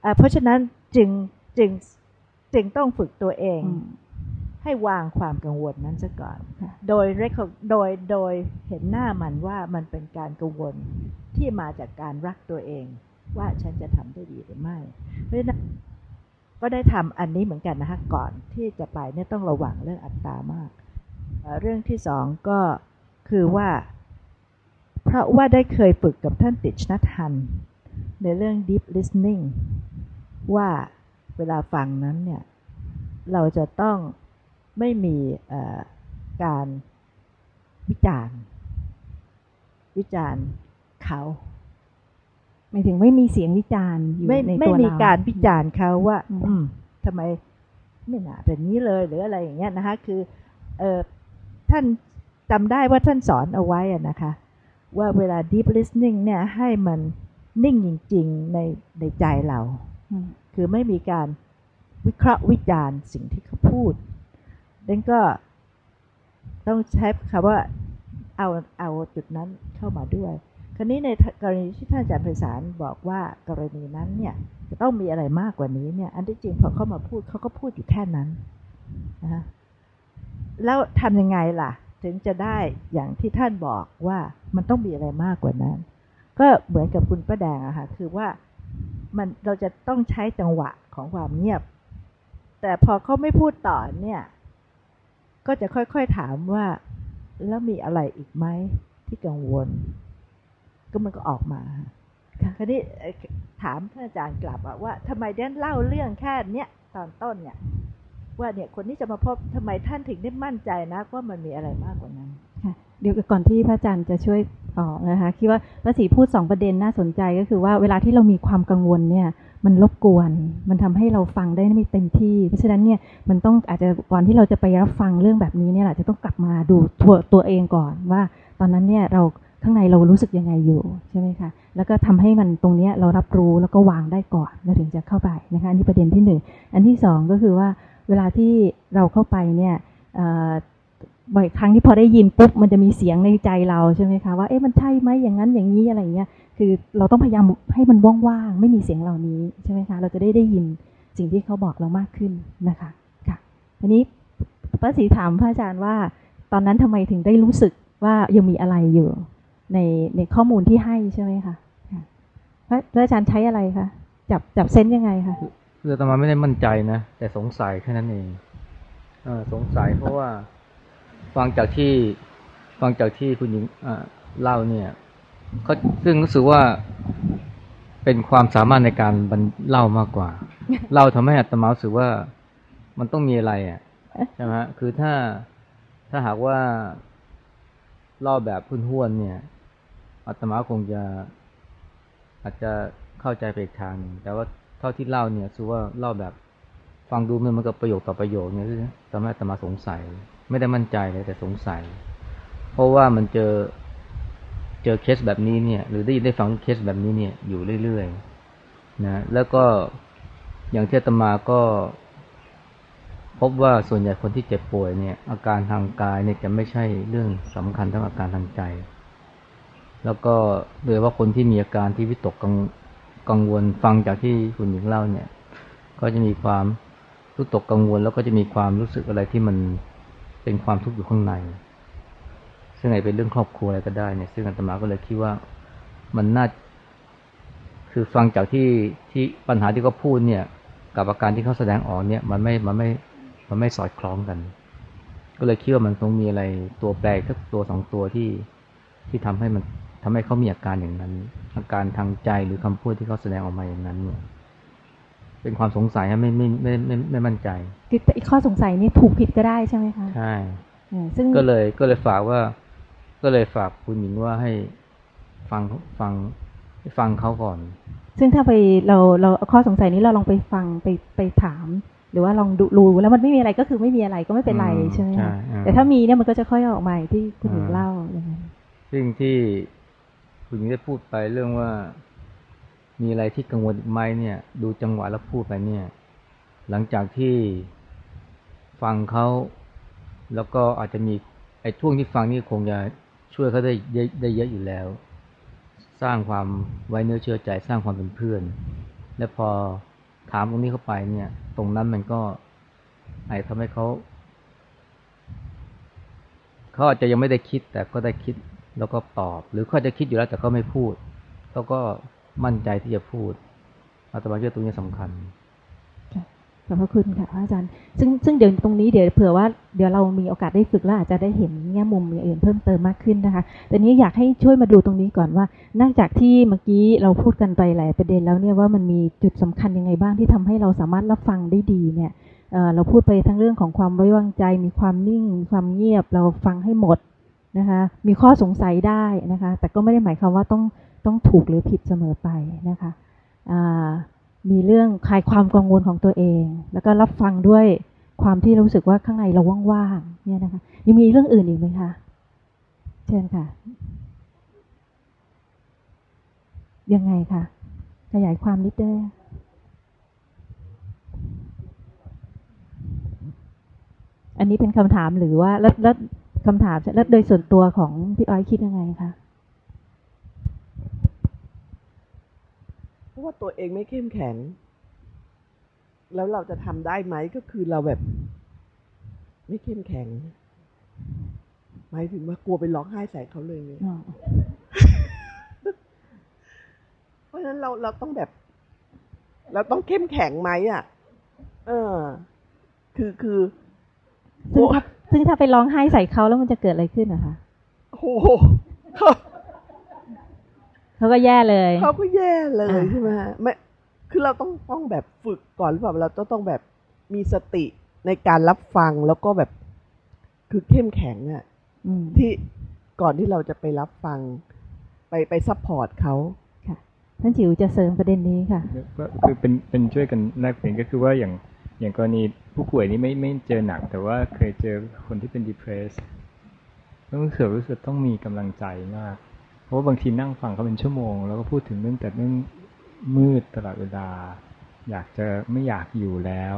อะเพราะฉะนั้นจึงจึงจึงต้องฝึกตัวเองอืมให้วางความกังวลนั้นซะก่อนค่ะโดย recog- โดยโดยเห็นหน้ามันว่ามันเป็นการกังวลที่มาจากการรักตัวเอง ว่าฉันจะทำได้ดีหรือไม่ เพราะฉะนั้นก็ได้ทำอันนี้เหมือนกันนะคะก่อนที่จะไปเนี่ยต้องระวังเรื่องอัตตามาก เอ่อเรื่องที่สองก็คือว่า เพราะว่าได้เคยฝึกกับท่านติชนัทฮัน ในเรื่อง deep listening ว่าเวลาฟังนั้นเนี่ย เราจะต้องไม่มีเอ่อการวิจารณ์ วิจารณ์เขาหมายถึงไม่มีเสียงวิจารณ์อยู่ไม่ในไม่ตัวมีเราการวิจารณ์เขาว่า อืมอืมทำไมไม่น่าเป็นนี้เลยหรืออะไรอย่างเงี้ยนะคะ คือ เออ ท่านจำได้ว่าท่านสอนเอาไว้นะคะ ว่าเวลา deep listening เนี่ยให้มันนิ่งจริง ๆ ในในใจเรา คือไม่มีการวิเคราะห์วิจารณ์สิ่งที่เขาพูดดังก็ต้องใช้คำว่าเอาเอาจุดนั้นเข้ามาด้วย คราวนี้ในกรณีที่ท่านอาจารย์ไพศาลบอกว่ากรณีนั้นเนี่ยจะต้องมีอะไรมากกว่านี้เนี่ย อันที่จริงพอเขามาพูดเขาก็พูดอยู่แค่นั้นนะฮะ แล้วทำยังไงล่ะ ถึงจะได้อย่างที่ท่านบอกว่ามันต้องมีอะไรมากกว่านั้น ก็เหมือนกับคุณป้าแดงอะค่ะคือว่ามันเราจะต้องใช้จังหวะของความเงียบ แต่พอเขาไม่พูดต่อเนี่ย ก็จะค่อยๆถามว่า แล้วมีอะไรอีกไหมที่กังวล ก็มันก็ออกมาค่ะคราวนี้เอ่อถามท่านอาจารย์กลับอะว่าทำไมเดนเล่าเรื่องแค่เนี้ยตอนต้นเนี่ย ว่าเนี่ยคนที่จะมาพบทำไมท่านถึงได้มั่นใจนะว่ามันมีอะไรมากกว่านั้นค่ะเดี๋ยวก่อนที่พระอาจารย์จะช่วยตอบนะคะคิดว่าพระศรีพูดสองประเด็นน่าสนใจก็คือว่าเวลาที่เรามีความกังวลเนี่ยมันรบกวน มันทำให้เราฟังได้ไม่เต็มที่ เพราะฉะนั้นเนี่ยมันต้องอาจจะก่อนที่เราจะไปรับฟังเรื่องแบบนี้เนี่ยอาจจะต้องกลับมาดูตัวตัวเองก่อนว่า ตอนนั้นเนี่ยเราข้างในเรารู้สึกยังไงอยู่ใช่ไหมคะ แล้วก็ทำให้มันตรงเนี้ยเรารับรู้แล้วก็วางได้ก่อนแล้วถึงจะเข้าไปนะคะ อันนี้ประเด็นที่หนึ่งอันที่สองก็คือว่า เวลาที่เราเข้าไปเนี่ยบ่อยครั้งที่พอได้ยินปุ๊บมันจะมีเสียงในใจเราใช่ไหมคะว่าเอ๊ะมันใช่ไหมอย่างนั้นอย่างนี้อะไรอย่างเงี้ยคือเราต้องพยายามให้มันว่างๆไม่มีเสียงเหล่านี้ใช่ไหมคะเราจะได้ได้ยินสิ่งที่เขาบอกเรามากขึ้นนะคะค่ะทีนี้พระศรีถามพระอาจารย์ว่า ตอนนั้นทำไมถึงได้รู้สึกว่ายังมีอะไรอยู่ในในข้อมูลที่ให้ใช่ไหมคะพระอาจารย์ใช้อะไรคะจับจับเซนยังไงคะ คืออาตมาไม่ได้มั่นใจนะ แต่สงสัยแค่นั้นเองเออสงสัยเพราะว่าฟังจากที่ฟังจากที่คุณหญิงอ่าเล่าเนี่ยก็ซึ่งรู้สึกว่าเป็นความสามารถในการบรรเล่ามากกว่า เล่าทำให้อาตมารู้สึกว่ามันต้องมีอะไรอะใช่ไหมฮะคือถ้าถ้าหากว่าเล่าแบบพุ่นห้วนๆเนี่ยอาตมาคงจะอาจจะเข้าใจไปอีกทางหนึ่งแต่ว่า เท่าที่เล่าเนี่ยคือว่าเล่าแบบฟังดูมันเหมือนกับประโยคต่อประโยคเนี่ยทำให้อาตมาสงสัย ไม่ได้มั่นใจเลยแต่สงสัย เพราะว่ามันเจอเจอเคสแบบนี้เนี่ย หรือได้ยินได้ฟังเคสแบบนี้เนี่ยอยู่เรื่อยๆนะแล้วก็อย่างที่ตมาก็ พบว่าส่วนใหญ่คนที่เจ็บป่วยเนี่ย อาการทางกายเนี่ยจะไม่ใช่เรื่องสำคัญเท่าอาการทางใจ แล้วก็โดยเฉพาคนที่มีอาการที่วิตกกัง กังวลฟังจากที่คุณหญิงเล่าเนี่ย ก็จะมีความวิตกกังวล แล้วก็จะมีความรู้สึกอะไรที่มันเป็นความทุกข์อยู่ข้างใน ซึ่งอาจเป็นเรื่องครอบครัวอะไรก็ได้เนี่ยซึ่งอาตมาก็เลยคิดว่ามันน่า คือฟังจากที่ที่ปัญหาที่เขาพูดเนี่ย กับอาการที่เขาแสดงออกเนี่ย มันไม่มันไม่มันไม่สอดคล้องกัน ก็เลยคิดว่ามันต้องมีอะไรตัวแปรสักตัวสองตัวที่ที่ทำให้มัน ทำให้เขามีอาการอย่างนั้น อาการทางใจหรือคำพูดที่เขาแสดงออกมาอย่างนั้นเนี่ยเป็นความสงสัยฮะไม่ไม่ไม่ไม่ไม่มั่นใจคือไอ้ข้อสงสัยนี่ถูกผิดก็ได้ใช่ไหมคะใช่เออซึ่งก็เลยก็เลยฝากว่า ก็เลยฝากคุณหญิงว่าให้ฟังฟังฟังเขาก่อน ซึ่งถ้าไปเราเราเอาข้อสงสัยนี้เราลองไปฟังไปไปถาม หรือว่าลองดูรู้แล้วมันไม่มีอะไรก็คือไม่มีอะไรก็ไม่เป็นไรอืมใช่ไหมใช่คะอ่าแต่ถ้ามีเนี่ยมันก็จะค่อยออกมาอย่างที่คุณหญิงอ่าเล่าอย่างนั้นซึ่งที่ คุณหญิงได้พูดไปเรื่องว่ามีอะไรที่กังวลไหมเนี่ย ดูจังหวะแล้วพูดไปเนี่ย หลังจากที่ฟังเขาแล้วก็อาจจะมีไอ้ช่วงที่ฟังนี่คงจะช่วยเขาได้เยอะได้เยอะอยู่แล้ว สร้างความไว้เนื้อเชื่อใจสร้างความเป็นเพื่อน และพอถามตรงนี้เข้าไปเนี่ย ตรงนั้นมันก็ไอาจจะทำให้เขาเขาอาจจะยังไม่ได้คิดแต่ก็ได้คิด แล้วก็ตอบ หรือเขาอาจะคิดอยู่แล้วแต่ก็ไม่พูดเขาก็มั่นใจที่จะพูดอาตมาคิดว่าตรงนี้สำคัญขอบพระคุณค่ะพระอาจารย์ ซึ่งซึ่งเดี๋ยวตรงนี้เดี๋ยวเผื่อว่าเดี๋ยวเรามีโอกาสได้ฝึกแล้วอาจจะได้เห็นแง่มุมอย่างอื่นเพิ่มเติมมากขึ้นนะคะแต่นี้อยากให้ช่วยมาดูตรงนี้ก่อนว่า นอกจากที่เมื่อกี้เราพูดกันไปหลายประเด็นแล้วเนี่ยว่ามันมีจุดสำคัญยังไงบ้างที่ทำให้เราสามารถรับฟังได้ดีเนี่ยเอ่อเราพูดไปทั้งเรื่องของความไว้วางใจ มีความนิ่ง มีความเงียบ เราฟังให้หมด นะคะมีข้อสงสัยได้นะคะ แต่ก็ไม่ได้หมายความว่าต้องต้องถูกหรือผิดเสมอไปนะคะมีเรื่องคลายความกังวลของตัวเอง แล้วก็รับฟังด้วยความที่รู้สึกว่าข้างในเราว่างๆเนี่ยนะคะยังมีเรื่องอื่นอีกไหมคะเชิญค่ะ ยังไงคะขยายความนิดได้ไหมอันนี้เป็นคำถามหรือว่าแล้ว คำถามแล้วโดยส่วนตัวของพี่อ้อยคิดยังไงคะเพราะว่าตัวเองไม่เข้มแข็ง แล้วเราจะทำได้ไหมก็คือเราแบบ ไม่เข้มแข็งหมายถึงว่ากลัวไปร้องไห้ใส่เขาเลยเนี่ยอ๋อเพราะฉะนั้นเราเราต้องแบบ เราต้องเข้มแข็งไหมอะ เออ คือคือซึ่งถ้า ซึ่งถ้าไปร้องไห้ใส่เขาแล้วมันจะเกิดอะไรขึ้นนะคะโอ้โหเขาเขาก็แย่เลยเขาก็แย่เลยอ่าใช่ไหมฮะไม่คือเราต้องต้องแบบฝึกก่อนหรือเปล่าเราต้องต้องแบบมีสติในการรับฟังแล้วก็แบบคือเข้มแข็งอะอืมที่ก่อนที่เราจะไปรับฟัง ไปไป support เขาค่ะท่านจิ๋วจะเสริมประเด็นนี้ค่ะก็คือเป็นเป็นช่วยกันแลกเปลี่ยนก็คือว่าอย่าง อย่างกรณีผู้ป่วยนี่ไม่ไม่เจอหนัก แต่ว่าเคยเจอคนที่เป็น depressed ต้องรู้สึกรู้สึกต้องมีกำลังใจมาก เพราะว่าบางทีนั่งฟังเขาเป็นชั่วโมง แล้วก็พูดถึงเรื่องแต่เรื่องมืดตลอดเวลา อยากจะไม่อยากอยู่แล้ว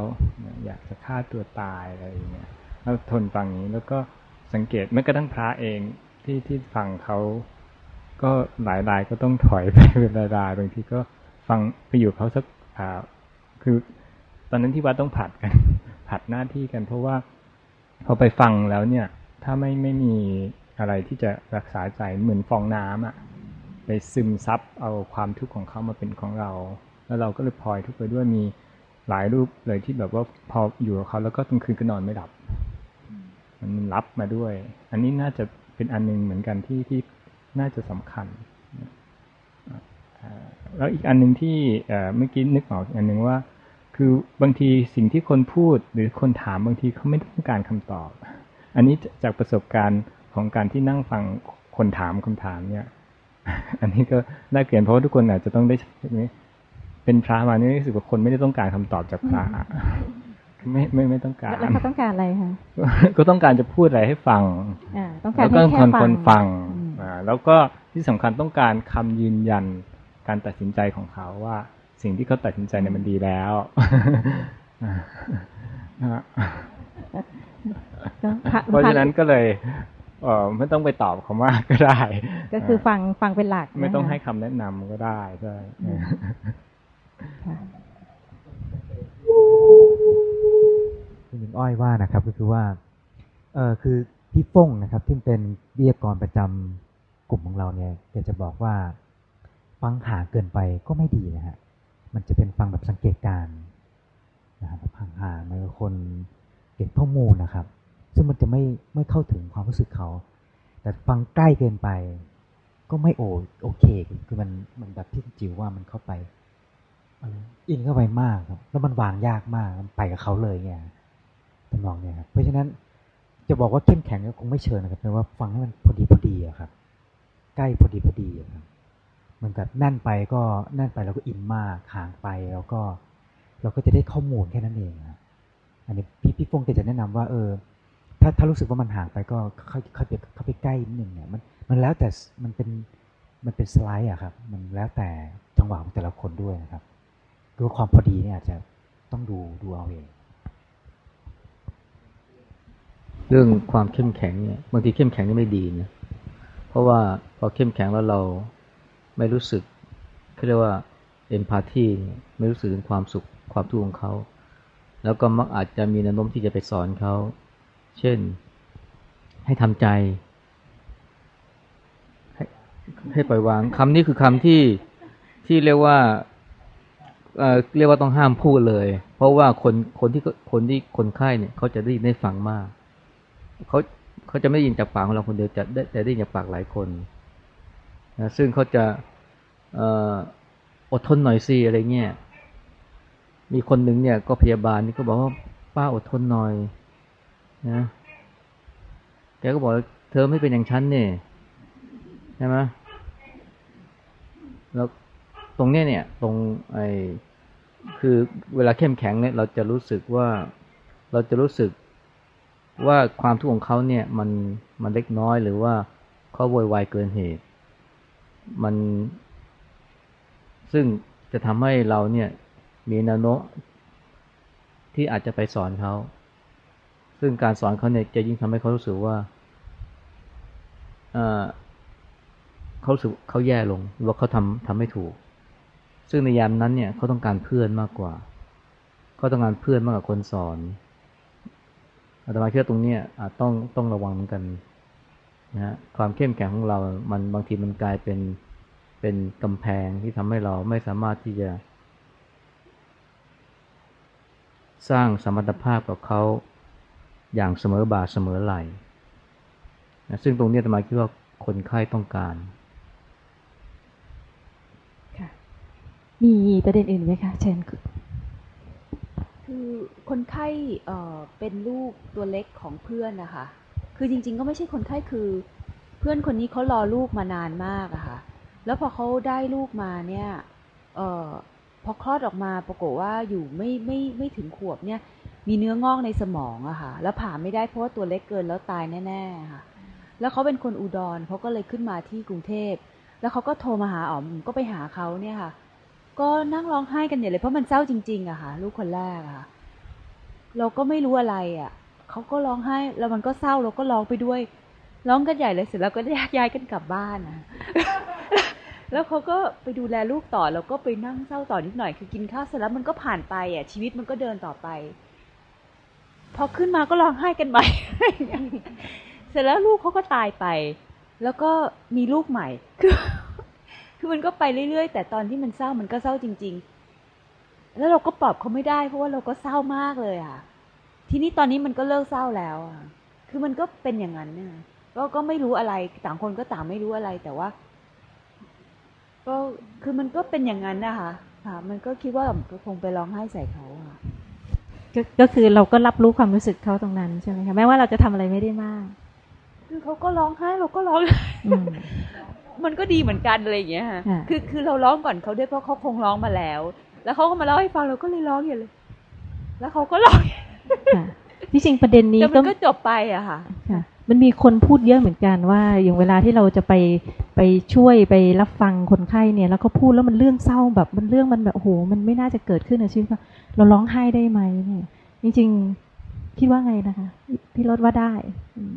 อยากจะฆ่าตัวตายอะไรอย่างเงี้ยแล้วทนฟังอย่างนี้แล้วก็สังเกตแม้กระทั่งพระเองที่ที่ฟังเขาก็หลายรายก็ต้องถอยไปเป็นรายๆบางทีก็ฟังไปอยู่เขาสักอ่าคือ ตอนนั้นที่วัดต้องผัดกัน ผัดหน้าที่กันเพราะว่าพอไปฟังแล้วเนี่ย ถ้าไม่ไม่มีอะไรที่จะรักษาใจเหมือนฟองน้ำอะไปซึมซับเอาความทุกข์ของเขามาเป็นของเรา แล้วเราก็เลยพลอยทุกข์ไปด้วยมีหลายรูปเลยที่แบบว่าพออยู่กับเขาแล้วก็กลางคืนก็นอนไม่หลับ มันรับมาด้วย อันนี้น่าจะเป็นอันหนึงเหมือนกันที่ที่น่าจะสำคัญแล้วอีกอันหนึ่งที่เมื่อกี้นึกออกอันหนึ่งว่า คือบางทีสิ่งที่คนพูดหรือคนถามบางทีเขาไม่ต้องการคำตอบ อันนี้จากประสบการณ์ของการที่นั่งฟังคนถามคำถามเนี่ย อันนี้ก็ได้เปลี่ยนเพราะว่าทุกคนอาจจะต้องได้เป็นพระมานี่รู้สึกว่าคนไม่ได้ต้องการคำตอบจากพระไม่ไม่ไม่ต้องการแล้วเขาต้องการอะไรคะก็ต้องการจะพูดอะไรให้ฟังอ่าต้องการแล้วก็ให้แค่คนฟัคงนฟังอืมอ่าแล้วก็ที่สำคัญต้องการคำยืนยันการตัดสินใจของเขาว่า สิ่งที่เขาตัดสินใจเนี่ยมันดีแล้วอ่าก็พระเพราะฉะนั้นก็เลยเออไม่ต้องไปตอบเขามากก็ได้ ก็คือฟังฟังเป็นหลัก ไม่ต้องนะคะให้คำแนะนำก็ได้ใช่ค่ะคุณหญิงอ้อยว่านะครับ ก็คือว่า เออคือพี่ฟ้งนะครับที่เป็นวิทยากรประจำกลุ่มของเราเนี่ยแกจะบอกว่า ฟังห่างเกินไปก็ไม่ดีนะฮะ มันจะเป็นฟังแบบสังเกตการนะครับแบบห่างๆเมือนคนเก็บข้อมูลนะครับ ซึ่งมันจะไม่ไม่เข้าถึงความรู้สึกเขา แต่ฟังใกล้เกินไป ก็ไม่โอโอเค คือมันมันแบบที่จิ๋วว่ามันเข้าไปอินเข้าไปมากครับ แล้วมันวางยากมากมันไปกับเขาเลยเนี่ยทำนองเนี่ยครับเพราะฉะนั้นจะบอกว่าเข้มแข็งก็คงไม่เชิญนะครับแต่ว่าฟังให้มันพอดีพอดีอะครับ ใกล้พอดีพอดีอะครับ มือนกับแน่นไปก็แน่นไปเราก็อินมากห่างไปแล้วก็ เราก็จะได้ข้อมูลแค่นั้นเองอันนี้พี่พี่ฟงจะแนะนำว่า เออ ถ้าถ้ารู้สึกว่ามันห่างไปก็เข้าเข้าไปเข้าไปใกล้นิดนึงเนี่ยมันมันแล้วแต่มันเป็นมันเป็นสไลด์อะครับ มันแล้วแต่จังหวะของแต่ละคนด้วยนะครับดูความพอดีเนี่ยอาจจะต้องดูดูเอาเองเรื่องความเข้มแข็งเนี่ยบางทีเข้มแข็งนี่ไม่ดีนะเพราะว่าพอเข้มแข็งแล้วเรา ไม่รู้สึกเขาเรียกว่าเอ็นพาธีไม่รู้สึกถึงความสุขความทุกข์ของเขา แล้วก็มักอาจจะมีแนวโน้มที่จะไปสอนเขา เช่น ให้ทำใจ ให้ให้ปล่อยวางคำนี้คือคำที่ที่เรียกว่าเอ่อเรียกว่าต้องห้ามพูดเลย เพราะว่าคนคนที่คนที่คนไข้เนี่ยเขาจะได้ยินได้ฟังมากเขาเขาจะไม่ได้ยินจากปากของเราคนเดียวจะได้แต่ได้ยินจากปากหลายคน นะซึ่งเขาจะเอ่ออดทนหน่อยสิอะไรเงี้ยมีคนหนึ่งเนี่ยก็พยาบาลนี่ก็บอกว่าป้าอดทนหน่อยนะแกก็บอกเธอไม่เป็นอย่างฉันเนี่ยใช่ไหมแล้วตรงเนี้ยเนี่ยตรงไอ้คือเวลาเข้มแข็งเนี่ยเราจะรู้สึกว่าเราจะรู้สึกว่าความทุกข์ของเขาเนี่ยมันมันเล็กน้อยหรือว่าเขาโวยวายเกินเหตุ มันซึ่งจะทำให้เราเนี่ยมีแนวโน้มที่อาจจะไปสอนเขา ซึ่งการสอนเขาเนี่ยจะยิ่งทำให้เขารู้สึกว่าเขาสึกเขาแย่ลงหรือว่าเขาทำทำไม่ถูก ซึ่งในยามนั้นเนี่ยเขาต้องการเพื่อนมากกว่า เขาต้องการเพื่อนมากกว่าคนสอนอาตมาคิดว่าตรงเนี้ยอาจต้องต้องระวังเหมือนกัน นะฮะความเข้มแข็งของเรา มันบางทีมันกลายเป็นเป็นกำแพงที่ทำให้เราไม่สามารถที่จะ สร้างสมรรถภาพกับเขาอย่างเสมอบาเสมอไหลนะซึ่งตรงนี้อาตมาคิดว่าคนไข้ต้องการค่ะมีประเด็นอื่นไหมคะเชนคือคนไข้เอ่อเป็นลูกตัวเล็กของเพื่อนนะคะ คือจริง ๆ ก็ไม่ใช่คนไข้คือ เพื่อนคนนี้เขารอลูกมานานมากอะค่ะ แล้วพอเขาได้ลูกมาเนี่ย เอ่อพอคลอดออกมาปรากฏว่าอยู่ไม่ไม่ไม่ถึงขวบเนี่ย มีเนื้องอกในสมองอะค่ะ แล้วผ่าไม่ได้เพราะว่าตัวเล็กเกินแล้วตายแน่ๆค่ะ แล้วเขาเป็นคนอุดรเขาก็เลยขึ้นมาที่กรุงเทพ แล้วเขาก็โทรมาหาอ๋อมก็ไปหาเขาเนี่ยค่ะ ก็นั่งร้องไห้กันใหญ่เลยเพราะมันเศร้าจริงๆอะค่ะ ลูกคนแรกอะค่ะเราก็ไม่รู้อะไรอะ เขาก็ร้องไห้ แล้วมันก็เศร้าเราก็ร้องไปด้วย ร้องกันใหญ่เลยเสร็จแล้วก็แยกย้ายกันกลับบ้านนะแล้วเขาก็ไปดูแลลูกต่อแล้วก็ไปนั่งเศร้าต่อนิดหน่อย คือกินข้าวเสร็จแล้วมันก็ผ่านไปอะชีวิตมันก็เดินต่อไป พอขึ้นมาก็ร้องไห้กันใหม่ เสร็จแล้วลูกเขาก็ตายไป แล้วก็มีลูกใหม่ คือ คือมันก็ไปเรื่อยๆ แต่ตอนที่มันเศร้ามันก็เศร้าจริง ๆ แล้วเราก็ปลอบเขาไม่ได้เพราะว่าเราก็เศร้ามากเลยอะ ทีนี้ตอนนี้มันก็เลิกเศร้าแล้วอะคือมันก็เป็นอย่างนั้นเนี่ยก็ก็ไม่รู้อะไรต่างคนก็ต่างไม่รู้อะไรแต่ว่า ก็คือมันก็เป็นอย่างนั้นนะคะค่ะ มันก็คิดว่าก็คงไปร้องไห้ใส่เขาอะก็ก็คือเราก็รับรู้ความรู้สึกเขาตรงนั้นใช่ไหมคะแม้ว่าเราจะทำอะไรไม่ได้มาก คือเขาก็ร้องไห้เราก็ร้องอืมมันก็ดีเหมือนกันอะไรอย่างเงี้ยค่ะค่ะคือคือเราร้องก่อนเขาด้วยเพราะเขาคงร้องมาแล้ว แล้วเขาก็มาเล่าให้ฟังเราก็เลยร้องอย่างเลย แล้วเขาก็ร้องค่ะ ที่จริงประเด็นนี้แต่มัก็นก็จบไปอะค่ะค่ะมันมีคนพูดเยอะเหมือนกันว่าอย่างเวลาที่เราจะไปไปช่วยไปรับฟังคนไข้เนี่ย แล้วก็พูดแล้วมันเรื่องเศร้าแบบมันเรื่องมันแบบโอ้โหมันไม่น่าจะเกิดขึ้นในชีวิตเราเราร้องไห้ได้ไหมเนี่ยจริงๆคิดว่าไงนะคะพี่รถว่าได้อืม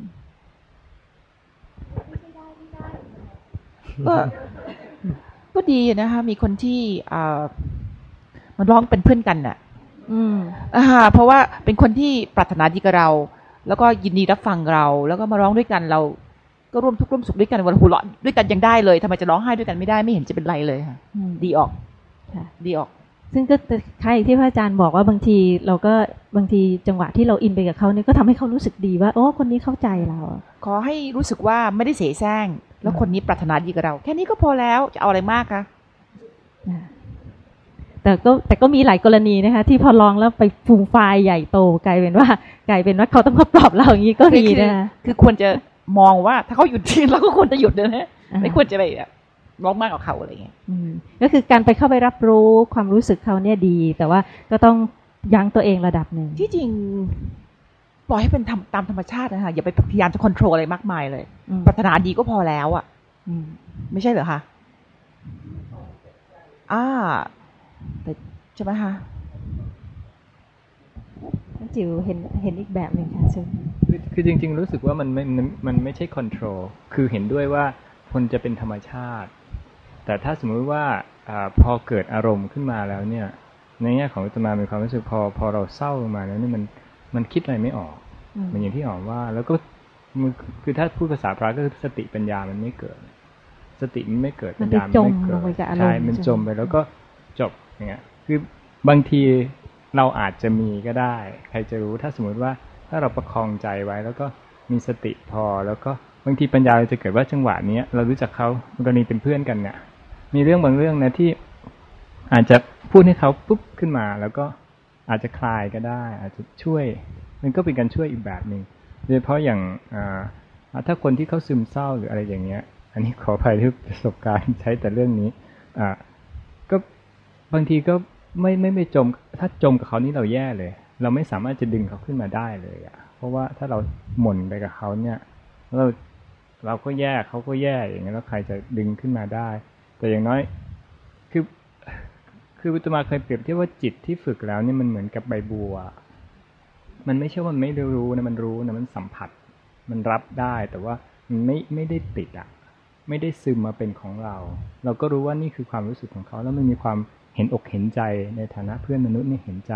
ก็ก็ดีนะคะ มีคนที่อ่ามันร้องเป็นเพื่อนกันน่ะ อืมอ่าเพราะว่าเป็นคนที่ปรารถนาดีกับเรา แล้วก็ยินดีรับฟังเรา แล้วก็มาร้องด้วยกันเรา ก็ร่วมทุกข์ร่วมสุขด้วยกันวันหัวเราะด้วยกันยังได้เลยทำไมจะร้องไห้ด้วยกันไม่ได้ไม่เห็นจะเป็นไรเลยค่ะอืมดีออกค่ะดีออก ซึ่งก็คล้ายที่พระอาจารย์บอกว่าบางที เราก็บางทีจังหวะที่เราอินไปกับเขาเนี่ยก็ทำให้เขารู้สึกดีว่าโอ้คนนี้เข้าใจเราอะขอให้รู้สึกว่าไม่ได้เสแสร้งแล้วคนนี้ปรารถนาดีกับเรา แค่นี้ก็พอแล้วจะเอาอะไรมากคะนะ แต่ก็แต่ก็มีหลายกรณีนะคะ ที่พอลองแล้วไปฟูมไฟล์ใหญ่โตกลายเป็นว่ากลายเป็นว่าเขาต้องมาปรับเราอย่างนี้ก็มีคือนะคะคือควรจะมองว่าถ้าเขาหยุดที่เราก็ควรจะหยุดนะฮะอ่าไม่ควรจะไปแบบร้องมากกว่าเขาอะไรเงี้ยอืมก็คือการไปเข้าไปรับรู้ความรู้สึกเขาเนี่ยดี แต่ว่าก็ต้องยั้งตัวเองระดับหนึ่งที่จริงปล่อยให้เป็นทำตามธรรมชาตินะคะอย่าไปพยายามจะควบคุมอะไรมากมายเลยอืมปรารถนาดีก็พอแล้วอะอืมไม่ใช่เหรอคะอ่า แต่ใช่ไหมคะท่านจิ๋วเห็นเห็นอีกแบบหนึ่งค่ะซึ่งคือคือจริง ๆ รู้สึกว่ามันไม่มันมันไม่ใช่คอนโทรลคือเห็นด้วยว่าคนจะเป็นธรรมชาติ แต่ถ้าสมมุติว่าอาพอเกิดอารมณ์ขึ้นมาแล้วเนี่ย ในแง่ของวิตมามีความรู้สึกพอพอเราเศร้าลงมาแล้วเนี่ยมันมันคิดอะไรไม่ออกอืมเหมือนอย่างที่ออกว่า แล้วก็มันคือถ้าพูดภาษาพระก็คือสติปัญญามันไม่เกิด สติมันไม่เกิดมัปันญไปญาจมันมไม่เกิลดงไปกับอารมณ์ใช่มันจมไปแล้วก็จบอย่าง เงี้ยคือบางทีเราอาจจะมีก็ได้ ใครจะรู้ถ้าสมมติว่าถ้าเราประคองใจไว้แล้วก็มีสติพอแล้วก็บางทีปัญญาเราจะเกิดว่าจังหวะนี้ยเรารู้จักเขากรณีเป็นเพื่อนกันเนี่ยมีเรื่องบางเรื่องนะที่อาจจะพูดให้เขาปุ๊บขึ้นมา แล้วก็อาจจะคลายก็ได้ อาจจะช่วย มันก็เป็นการช่วยอีกแบบหนึ่งโดยเฉพาะอย่างถ้าคนที่เขาซึมเศร้าหรืออะไรอย่างเงี้ย อันนี้ขออภัยที่ประสบการณ์ใช้แต่เรื่องนี้อ่า บางทีก็ไม่ไม่ไปจม ถ้าจมกับเขานี่เราแย่เลย เราไม่สามารถจะดึงเขาขึ้นมาได้เลยอะเพราะว่าถ้าเราหม่นไปกับเขาเนี่ยเราเราก็แย่เขาก็แย่อย่างเงี้ยแล้วใครจะดึงขึ้นมาได้ แต่อย่างน้อย คือ คือวิตมาเคยเปรียบเทียบว่าจิตที่ฝึกแล้วเนี่ยมันเหมือนกับใบบัว มันไม่ใช่ว่ามันไม่รู้นะมันรู้นะมันสัมผัส มันรับได้แต่ว่ามันไม่ไม่ได้ติดอะ ไม่ได้ซึมมาเป็นของเรา เราก็รู้ว่านี่คือความรู้สึกของเขาแล้วมันมีความ เห็นอกเห็นใจในฐานะเพื่อนมนุษย์เนี่ยเห็นใจ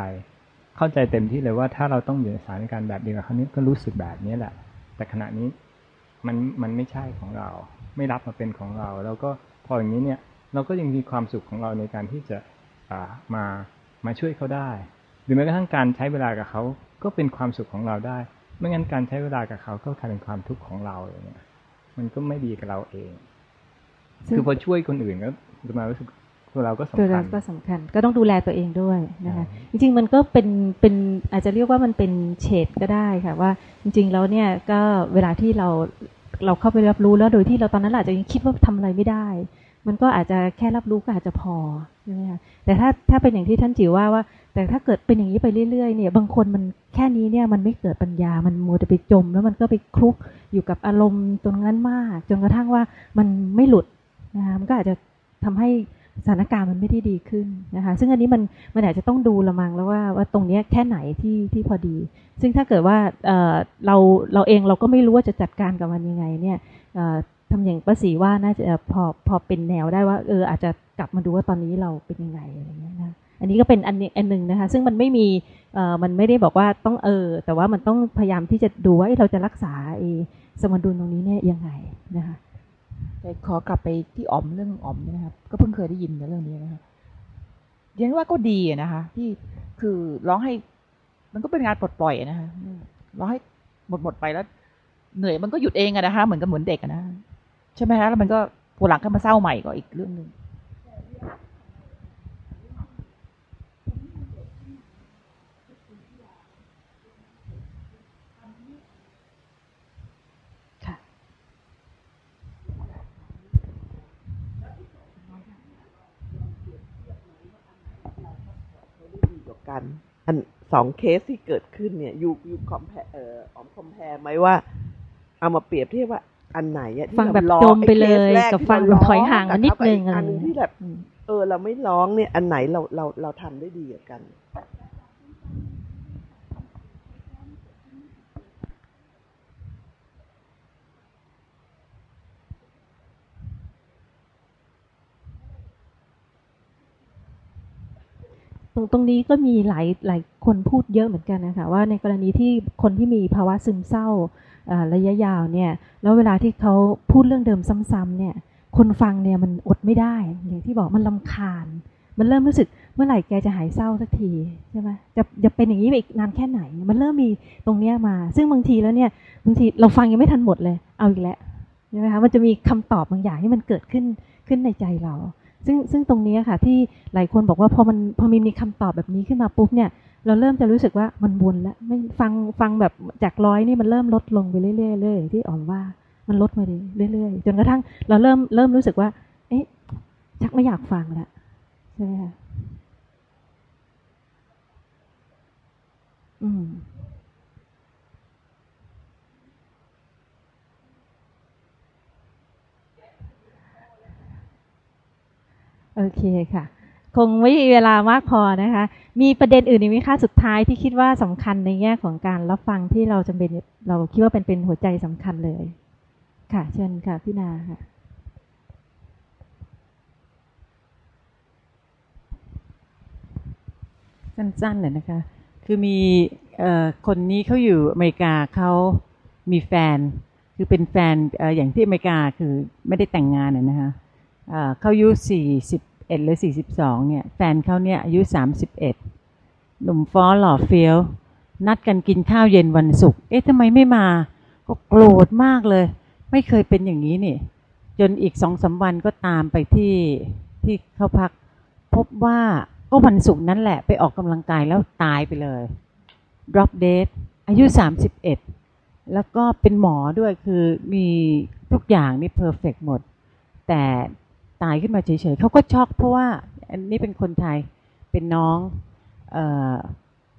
เข้าใจเต็มที่เลยว่าถ้าเราต้องอยู่ในสถานการณ์แบบเดียวกับเขานี้ก็รู้สึกแบบนี้แหละ แต่ขณะนี้มันมันไม่ใช่ของเรา ไม่รับมาเป็นของเรา แล้วก็พออย่างนี้เนี่ยเราก็ยังมีความสุขของเราในการที่จะอ่ามามาช่วยเขาได้ หรือแม้กระทั่งการใช้เวลากับเขาก็เป็นความสุขของเราได้ ไม่งั้นการใช้เวลากับเขาก็กลายเป็นความทุกข์ของเราอย่างเงี้ยมันก็ไม่ดีกับเราเองซึ่งคือพอช่วยคนอื่นก็จะมารู้สึก ตัวเราก็สำตัวคัเราญก็สำคัญ ก็ต้องดูแลตัวเองด้วยนะคะใช่จริงๆมันก็เป็นเป็นอาจจะเรียกว่ามันเป็นเฉดก็ได้ค่ะว่า จริงๆแล้วเนี่ยก็เวลาที่เราเราเข้าไปรับรู้แล้วโดยที่เราตอนนั้นอาจจะยังคิดว่าทำอะไรไม่ได้ มันก็อาจจะแค่รับรู้ก็อาจจะพอใช่ไหมคะแต่ถ้าถ้าเป็นอย่างที่ท่านจิ๋วว่าว่า แต่ถ้าเกิดเป็นอย่างนี้ไปเรื่อยๆเนี่ย บางคนมันแค่นี้เนี่ยมันไม่เกิดปัญญา มันมัวแต่ไปจม แล้วมันก็ไปคลุกอยู่กับอารมณ์ตรงนั้นมาก จนกระทั่งว่ามันไม่หลุดนะคะมันก็อาจจะทำให้ สถานการณ์มันไม่ได้ดีขึ้นนะคะ ซึ่งอันนี้มันมันอาจจะต้องดูละมังแล้วว่าว่าตรงนี้แค่ไหนที่ที่พอดี ซึ่งถ้าเกิดว่าเออเราเราเองเราก็ไม่รู้ว่าจะจัดการกับมันยังไงเนี่ยทำอย่างป้าศรีว่าน่าจะพอพอเป็นแนวได้ว่าเอออาจจะกลับมาดูว่าตอนนี้เราเป็นยังไงอะไรเงี้ยนะอันนี้ก็เป็นอันอันหนึ่งนะคะ ซึ่งมันไม่มีเออมันไม่ได้บอกว่าต้องเออ แต่ว่ามันต้องพยายามที่จะดูว่าเราจะรักษาสมดุลตรงนี้เนี่ยยังไงนะคะ แต่ขอกลับไปที่อ๋อมเรื่องอ๋อมนะครับ ก็เพิ่งเคยได้ยินเรื่องนี้นะครับเรียนว่าก็ดีนะคะที่คือร้องให้ มันก็เป็นงานปลดปล่อยนะคะร้องให้หมดหมดไปแล้ว เหนื่อยมันก็หยุดเองอะนะคะ เหมือนกับเหมือนเด็กนะใช่ไหมคะแล้วมันก็ปวดหลังก็มาเศร้าใหม่ก็อีกเรื่องหนึ่ง ค่ะ ดี กว่ากันอันสองเคสที่เกิดขึ้นเนี่ยยูยูคอมแพเอ่อออมคอมแพร์ไหมว่า เอามาเปรียบเทียบว่าอันไหนอะที่ฟังแบบเราร้อจมไปเลยอ้คสแรกับที่ฟังเรร้ถอยห่างมานิดนึงกับอันหนึงอะไรอย่างเงี้ยที่แบบอืมเออ เราไม่ร้องเนี่ย อันไหนเราเราเราทำได้ดีกว่ากัน ต รงตรงนี้ก็มีหลายหลายคนพูดเยอะเหมือนกันนะคะว่าในกรณีที่คนที่มีภาวะซึมเศร้าระยะยาวเนี่ยแล้วเวลาที่เขาพูดเรื่องเดิมซ้ำๆเนี่ยคนฟังเนี่ยมันอดไม่ได้อย่างที่บอกมันลำคาญ มันเริ่มรู้สึกเมื่อไหร่แกจะหายเศร้าสักทีใช่ไหมจะจะเป็นอย่างนี้ไปอีกนานแค่ไหน มันเริ่มมีตรงเนี้ยมา ซึ่งบางทีแล้วเนี่ยบางทีเราฟังยังไม่ทันหมดเลยเอาอีกแล้วใช่ไหมคะมันจะมีคำตอบบางอย่างที่มันเกิดขึ้นขึ้นในใจเรา ซึ่งซึ่งตรงนี้ค่ะ ที่หลายคนบอกว่าพอมันพอมีมีคำตอบแบบนี้ขึ้นมาปุ๊บเนี่ยเราเริ่มจะรู้สึกว่ามันวนแล้วไม่ฟังฟังแบบจากร้อยนี่มันเริ่มลดลงไปเรื่อยๆเลยที่อ๋อมว่ามันลดมาเรื่อยๆจนกระทั่งเราเริ่มเริ่มรู้สึกว่า เอ๊ะชักไม่อยากฟังแล้วใช่ไหมคะอืม โอเคค่ะ คงไม่มีเวลามากพอนะคะ มีประเด็นอื่นอีกไหมคะสุดท้ายที่คิดว่าสำคัญในแง่ของการรับฟังที่เราจำเป็นเราคิดว่าเป็นเป็นหัวใจสำคัญเลย ค่ะ เชิญค่ะพี่นาค่ะสั้นๆน่ยนะคะ คือมีคนนี้เขาอยู่อเมริกาเขามีแฟน คือเป็นแฟนออย่างที่อเมริกาคือไม่ได้แต่งงานนะคะเขาอายุสี่สิบ เอ็ดหรือสี่สิบสองเนี่ย แฟนเขาเนี่ยอายุสามสิบเอ็ดหนุ่มฟอหล่อเฟี้ยว นัดกันกินข้าวเย็นวันศุกร์ เอ๊ะทำไมไม่มา ก็โกรธมากเลย ไม่เคยเป็นอย่างนี้นี่ จนอีกสองสาวันก็ตามไปที่ที่เขาพัก พบว่าก็วันศุกร์นั้นแหละไปออกกำลังกายแล้วตายไปเลย drop dead อายุสามสิบเอ็ดแล้วก็เป็นหมอด้วยคือมีทุกอย่างนี่เพอร์เฟกหมด แต่ ตายขึ้นมาเฉยๆเขาก็ช็อกเพราะว่าอันนี้เป็นคนไทยเป็นน้องเออ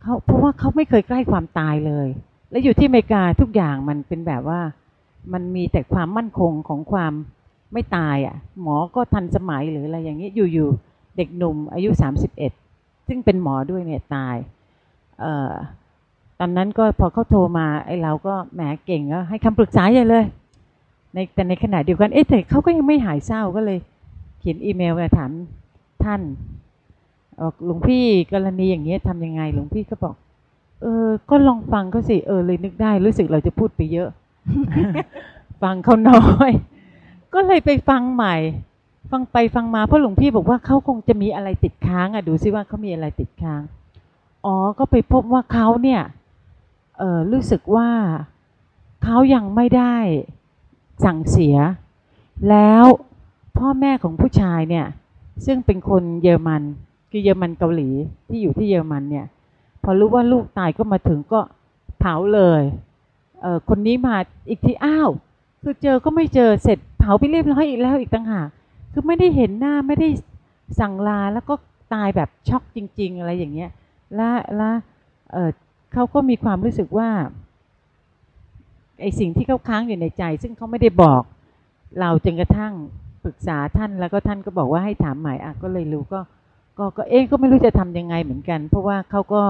เขาเพราะว่าเขาไม่เคยใกล้ความตายเลย และอยู่ที่อเมริกาทุกอย่างมันเป็นแบบว่า มันมีแต่ความมั่นคงของความไม่ตายอะ่ะ หมอก็ทันสมัยหรืออะไรอย่างนี้อยู่ๆเด็กหนุ่มอายุสามสิบเอ็ดซึ่งเป็นหมอด้วยเนี่ยตายเอ่อตอนนั้นก็พอเขาโทรมาไอ้เราก็แหมเก่งก็ให้คำปรึกษาใหญ่เลยในแต่ในขณะเดียวกันเอ๊ะแต่เขาก็ยังไม่หายเศร้าก็เลย เขียนอีเมลมาถามท่านหลวงพี่กรณีอย่างเงี้ยทำยังไง หลวงพี่ก็บอก เออ ก็ลองฟังเขาสิเออเลยนึกได้ รู้สึกเราจะพูดไปเยอะ ฟังเขาน้อย ก็เลยไปฟังใหม่ ฟังไปฟังมาเพราะหลวงพี่บอกว่าเขาคงจะมีอะไรติดค้างอะดูซิว่าเขามีอะไรติดค้างอ๋อก็ไปพบว่าเขาเนี่ยเออรู้สึกว่าเขายังไม่ได้สั่งเสีย แล้ว พ่อแม่ของผู้ชายเนี่ย ซึ่งเป็นคนเยอรมัน คือเยอรมันเกาหลีที่อยู่ที่เยอรมันเนี่ย พอรู้ว่าลูกตายก็มาถึงก็เผาเลยเออคนนี้มาอีกทีอ้าว คือเจอก็ไม่เจอเสร็จเผาไปเรียบร้อยอีกแล้วอีกต่างหากคือไม่ได้เห็นหน้าไม่ได้สั่งลาแล้วก็ตายแบบช็อกจริง ๆ อะไรอย่างเงี้ยและและเออเขาก็มีความรู้สึกว่าไอสิ่งที่เขาค้างอยู่ในใจ ซึ่งเขาไม่ได้บอก เราจนกระทั่ง ปรึกษาท่านแล้วก็ท่านก็บอกว่าให้ถามหม่อะก็เลยรู้ก็ ก็ก็เอ๊ก็ไม่รู้จะทํำยังไงเหมือนกัน เพราะว่าเขาก็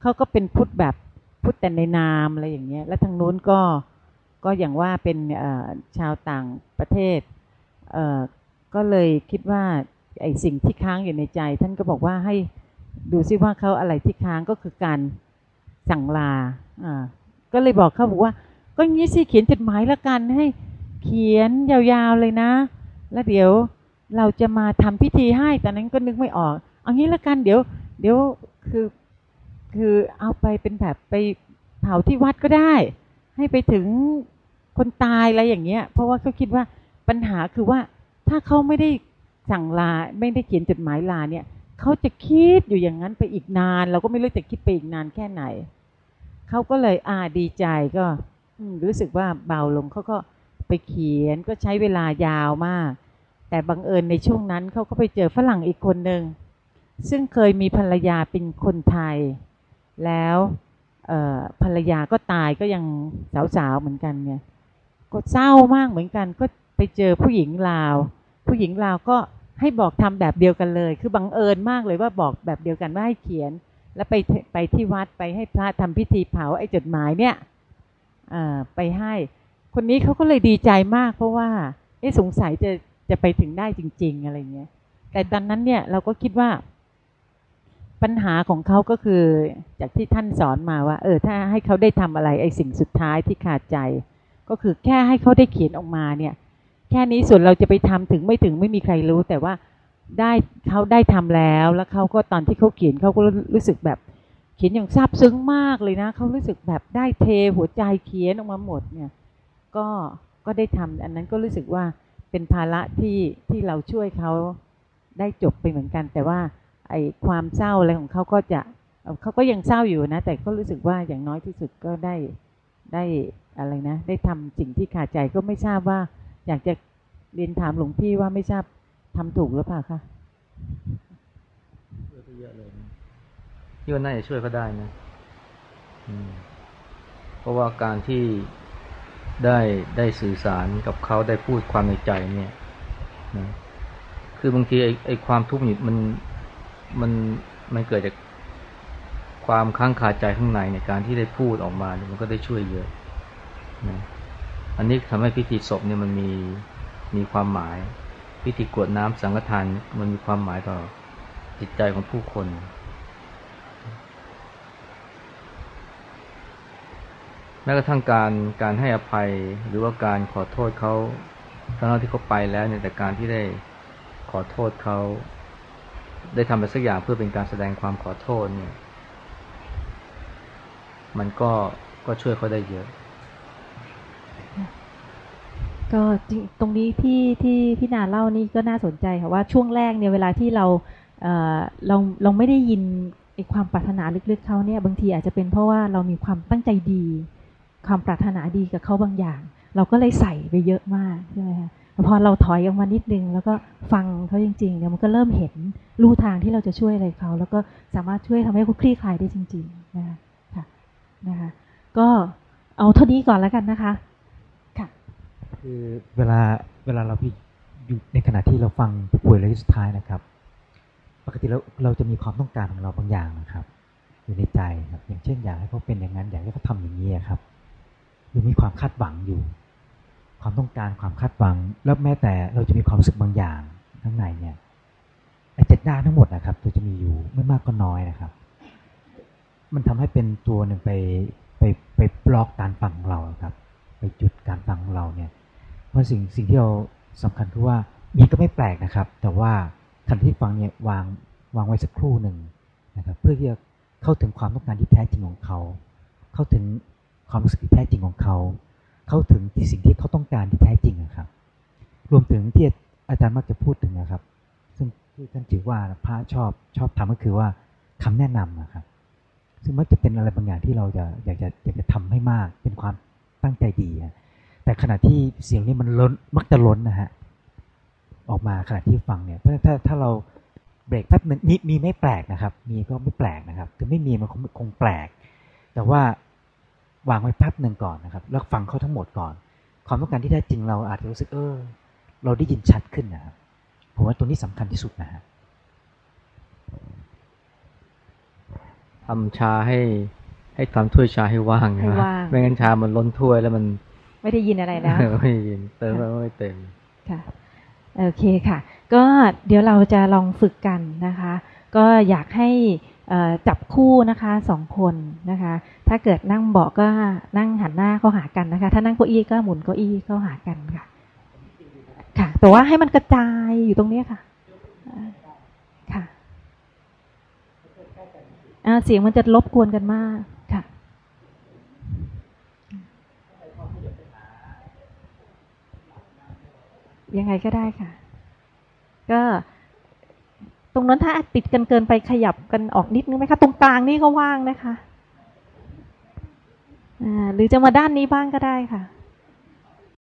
เขาก็เป็นพุทธแบบพุทธแต่ในนามอะไรอย่างเงี้ย แล้วทางนู้นก็ก็อย่างว่าเป็นชาวต่างประเทศก็เลยคิดว่าไอ้สิ่งที่ค้างอยู่ในใจ ท่านก็บอกว่าให้ดูซิว่าเขาอะไรที่ค้างก็คือการสั่งลาอ่าก็เลยบอกเขาบอกว่า ก็งี้สิเขียนจดหมายละกันให้เขียนยาวๆเลยนะ แล้วเดี๋ยวเราจะมาทำพิธีให้ตอนนั้นก็นึกไม่ออกเอางี้ละกันเดี๋ยว เดี๋ยวคือคือเอาไปเป็นแบบไปเผาที่วัดก็ได้ ให้ไปถึงคนตายอะไรอย่างเงี้ย เพราะว่าเขาคิดว่าปัญหาคือว่าถ้าเขาไม่ได้สั่งลาไม่ได้เขียนจดหมายลาเนี่ยเขาจะคิดอยู่อย่างนั้นไปอีกนาน เราก็ไม่รู้จะคิดไปอีกนานแค่ไหนเขาก็เลยอ่าดีใจก็รู้สึกว่าเบาลงเขาก็ ไปเขียนก็ใช้เวลายาวมาก แต่บังเอิญในช่วงนั้นเขาก็ไปเจอฝรั่งอีกคนหนึ่งซึ่งเคยมีภรรยาเป็นคนไทย แล้วภรรยาก็ตายก็ยังสาวๆเหมือนกันเนี่ยก็เศร้ามากเหมือนกัน ก็ไปเจอผู้หญิงลาว ผู้หญิงลาวก็ให้บอกทำแบบเดียวกันเลย คือบังเอิญมากเลยว่าบอกแบบเดียวกันว่าให้เขียน แล้วไปไปที่วัดไปให้พระทำพิธีเผาไอ้จดหมายเนี่ยไปให้ คนนี้เขาก็เลยดีใจมาก เพราะว่าเอ๊สงสัยจะจะไปถึงได้จริง ๆ อะไรเงี้ย แต่ตอนนั้นเนี่ยเราก็คิดว่า ปัญหาของเขาก็คือ จากที่ท่านสอนมาว่า เออ ถ้าให้เขาได้ทำอะไรไอ้สิ่งสุดท้ายที่ขาดใจ ก็คือแค่ให้เขาได้เขียนออกมาเนี่ย แค่นี้ส่วนเราจะไปทำถึงไม่ถึงไม่มีใครรู้ แต่ว่าได้เขาได้ทำแล้ว แล้วเขาก็ตอนที่เขาเขียนเขาก็รู้สึกแบบเขียนอย่างซาบซึ้งมากเลยนะเขารู้สึกแบบได้เทหัวใจเขียนออกมาหมดเนี่ย ก็ก็ได้ทำอันนั้นก็รู้สึกว่าเป็นภาระที่ที่เราช่วยเขาได้จบไปเหมือนกัน แต่ว่าไอความเศร้าอะไรของเขาก็จะเขาก็ยังเศร้าอยู่นะ แต่ก็รู้สึกว่าอย่างน้อยที่สุดก็ได้ได้อะไรนะ ได้ทำสิ่งที่ขาดใจก็ไม่ทราบว่า อยากจะเรียนถามหลวงพี่ว่าไม่ทราบทำถูกหรือเปล่าคะเยอะเลยพี่ว่าน่าจะช่วยเขาได้นะเพราะว่าการที่ ได้ได้สื่อสารกับเขาได้พูดความในใจเนี่ยนะคือบางทีไอ้ไอ้ความทุกข์นี่มันมันมันเกิดจากความค้างคาใจข้างในในการที่ได้พูดออกมาเนี่ยมันก็ได้ช่วยเยอะนะอันนี้ทำให้พิธีศพเนี่ยมันมีมีความหมายพิธีกรวดน้ำสังฆทานมันมีความหมายต่อจิตใจของผู้คน แม้กระทั่งการการให้อภัยหรือว่าการขอโทษเขาทั้งที่เขาไปแล้วเนี่ยแต่การที่ได้ขอโทษเขา ได้ทำอะไรสักอย่างเพื่อเป็นการแสดงความขอโทษเนี่ย มันก็ก็ช่วยเขาได้เยอะ ก็ตรงนี้ที่ที่พี่นาเล่านี่ก็น่าสนใจค่ะว่าช่วงแรกเนี่ยเวลาที่เราเเราเราไม่ได้ยินไอความปรารถนาลึกๆเขาเนี่ย บางทีอาจจะเป็นเพราะว่าเรามีความตั้งใจดี ความปรารถนาดีกับเขาบางอย่าง เราก็เลยใส่ไปเยอะมากใช่ไหมคะพอเราถอยออกมานิดนึง แล้วก็ฟังเขาจริงๆเนี่ยมันก็เริ่มเห็นรูทางที่เราจะช่วยอะไรเขา แล้วก็สามารถช่วยทำให้เขาคลี่คลายได้จริงๆนะคะค่ะนะคะก็เอาเท่านี้ก่อนแล้วกันนะคะค่ะคือเวลาเวลาเราอยู่ในขณะที่เราฟังผู้ป่วยระยะสุดท้ายนะครับ ปกติเราเราจะมีความต้องการของเราบางอย่างนะครับ อยู่ในใจครับอย่างเช่นอยากให้เขาเป็นอย่างนั้นอยากให้เขาทำอย่างนี้ครับ หรือมีความคาดหวังอยู่ ความต้องการความคาดหวัง แล้วแม้แต่เราจะมีความรู้สึกบางอย่างข้างในเนี่ยไอ้เจ็ดด้านทั้งหมดนะครับตัวจะมีอยู่ไม่มากก็น้อยนะครับ มันทำให้เป็นตัวหนึ่งไปไปไปบล็อกการฟังของเราครับ ไปจุดการฟังของเราเนี่ย เพราะสิ่งสิ่งที่เราสำคัญคือว่ามีก็ไม่แปลกนะครับ แต่ว่าทันที่ฟังเนี่ยวางวางไว้สักครู่หนึ่งนะครับ เพื่อที่จะเข้าถึงความต้องการที่แท้จริงของเขา เข้าถึง ความรู้สึกที่แท้จริงของเขา เข้าถึงที่สิ่งที่เขาต้องการที่แท้จริงนะครับ รวมถึงที่อาจารย์มักจะพูดถึงนะครับ ซึ่งที่ท่านถือว่าพระชอบชอบทำก็คือว่าคำแนะนำนะครับ ซึ่งมักจะเป็นอะไรบางอย่างที่เราจะอยากจะอยากจะทำให้มาก เป็นความตั้งใจดีแต่ขณะที่เสียงนี้มันล้นมักจะล้นนะฮะออกมาขณะที่ฟังเนี่ยถ้าถ้าถ้าเราเบรกแป๊บนึงมีมีไม่แปลกนะครับ มีก็ไม่แปลกนะครับถึงไม่มีมันคงคงแปลก แต่ว่า วางไว้แป๊บหนึ่งก่อนนะครับ แล้วฟังเขาทั้งหมดก่อน ความต้องการที่แท้จริงเราอาจจะรู้สึกเออ เราได้ยินชัดขึ้นนะครับผมว่าตัวนี้สำคัญที่สุดนะฮะทำชาให้ให้ทำถ้วยชาให้ว่างให้ว่างไม่งั้นชามันล้นถ้วยแล้วมัน ไม่ได้ยินอะไรแล้วไม่ยินเติมไม่เต็มค่ะโอเคค่ะ ก็เดี๋ยวเราจะลองฝึกกันนะคะ ก็อยากให้ จับคู่นะคะสองคนนะคะ ถ้าเกิดนั่งเบาะก็นั่งหันหน้าเข้าหากันนะคะ ถ้านั่งเก้าอี้ก็หมุนเก้าอี้เข้าหากันค่ะ ค่ะ แต่ว่าให้มันกระจายอยู่ตรงนี้ค่ะค่ะเสียงมันจะลบกวนกันมากค่ะยังไงก็ได้ค่ะ ก็ ตรงนั้นถ้าติดกันเกินไปขยับกันออกนิดนึงไหมคะ ตรงกลางนี่ก็ว่างนะคะหรือจะมาด้านนี้บ้างก็ได้ค่ะ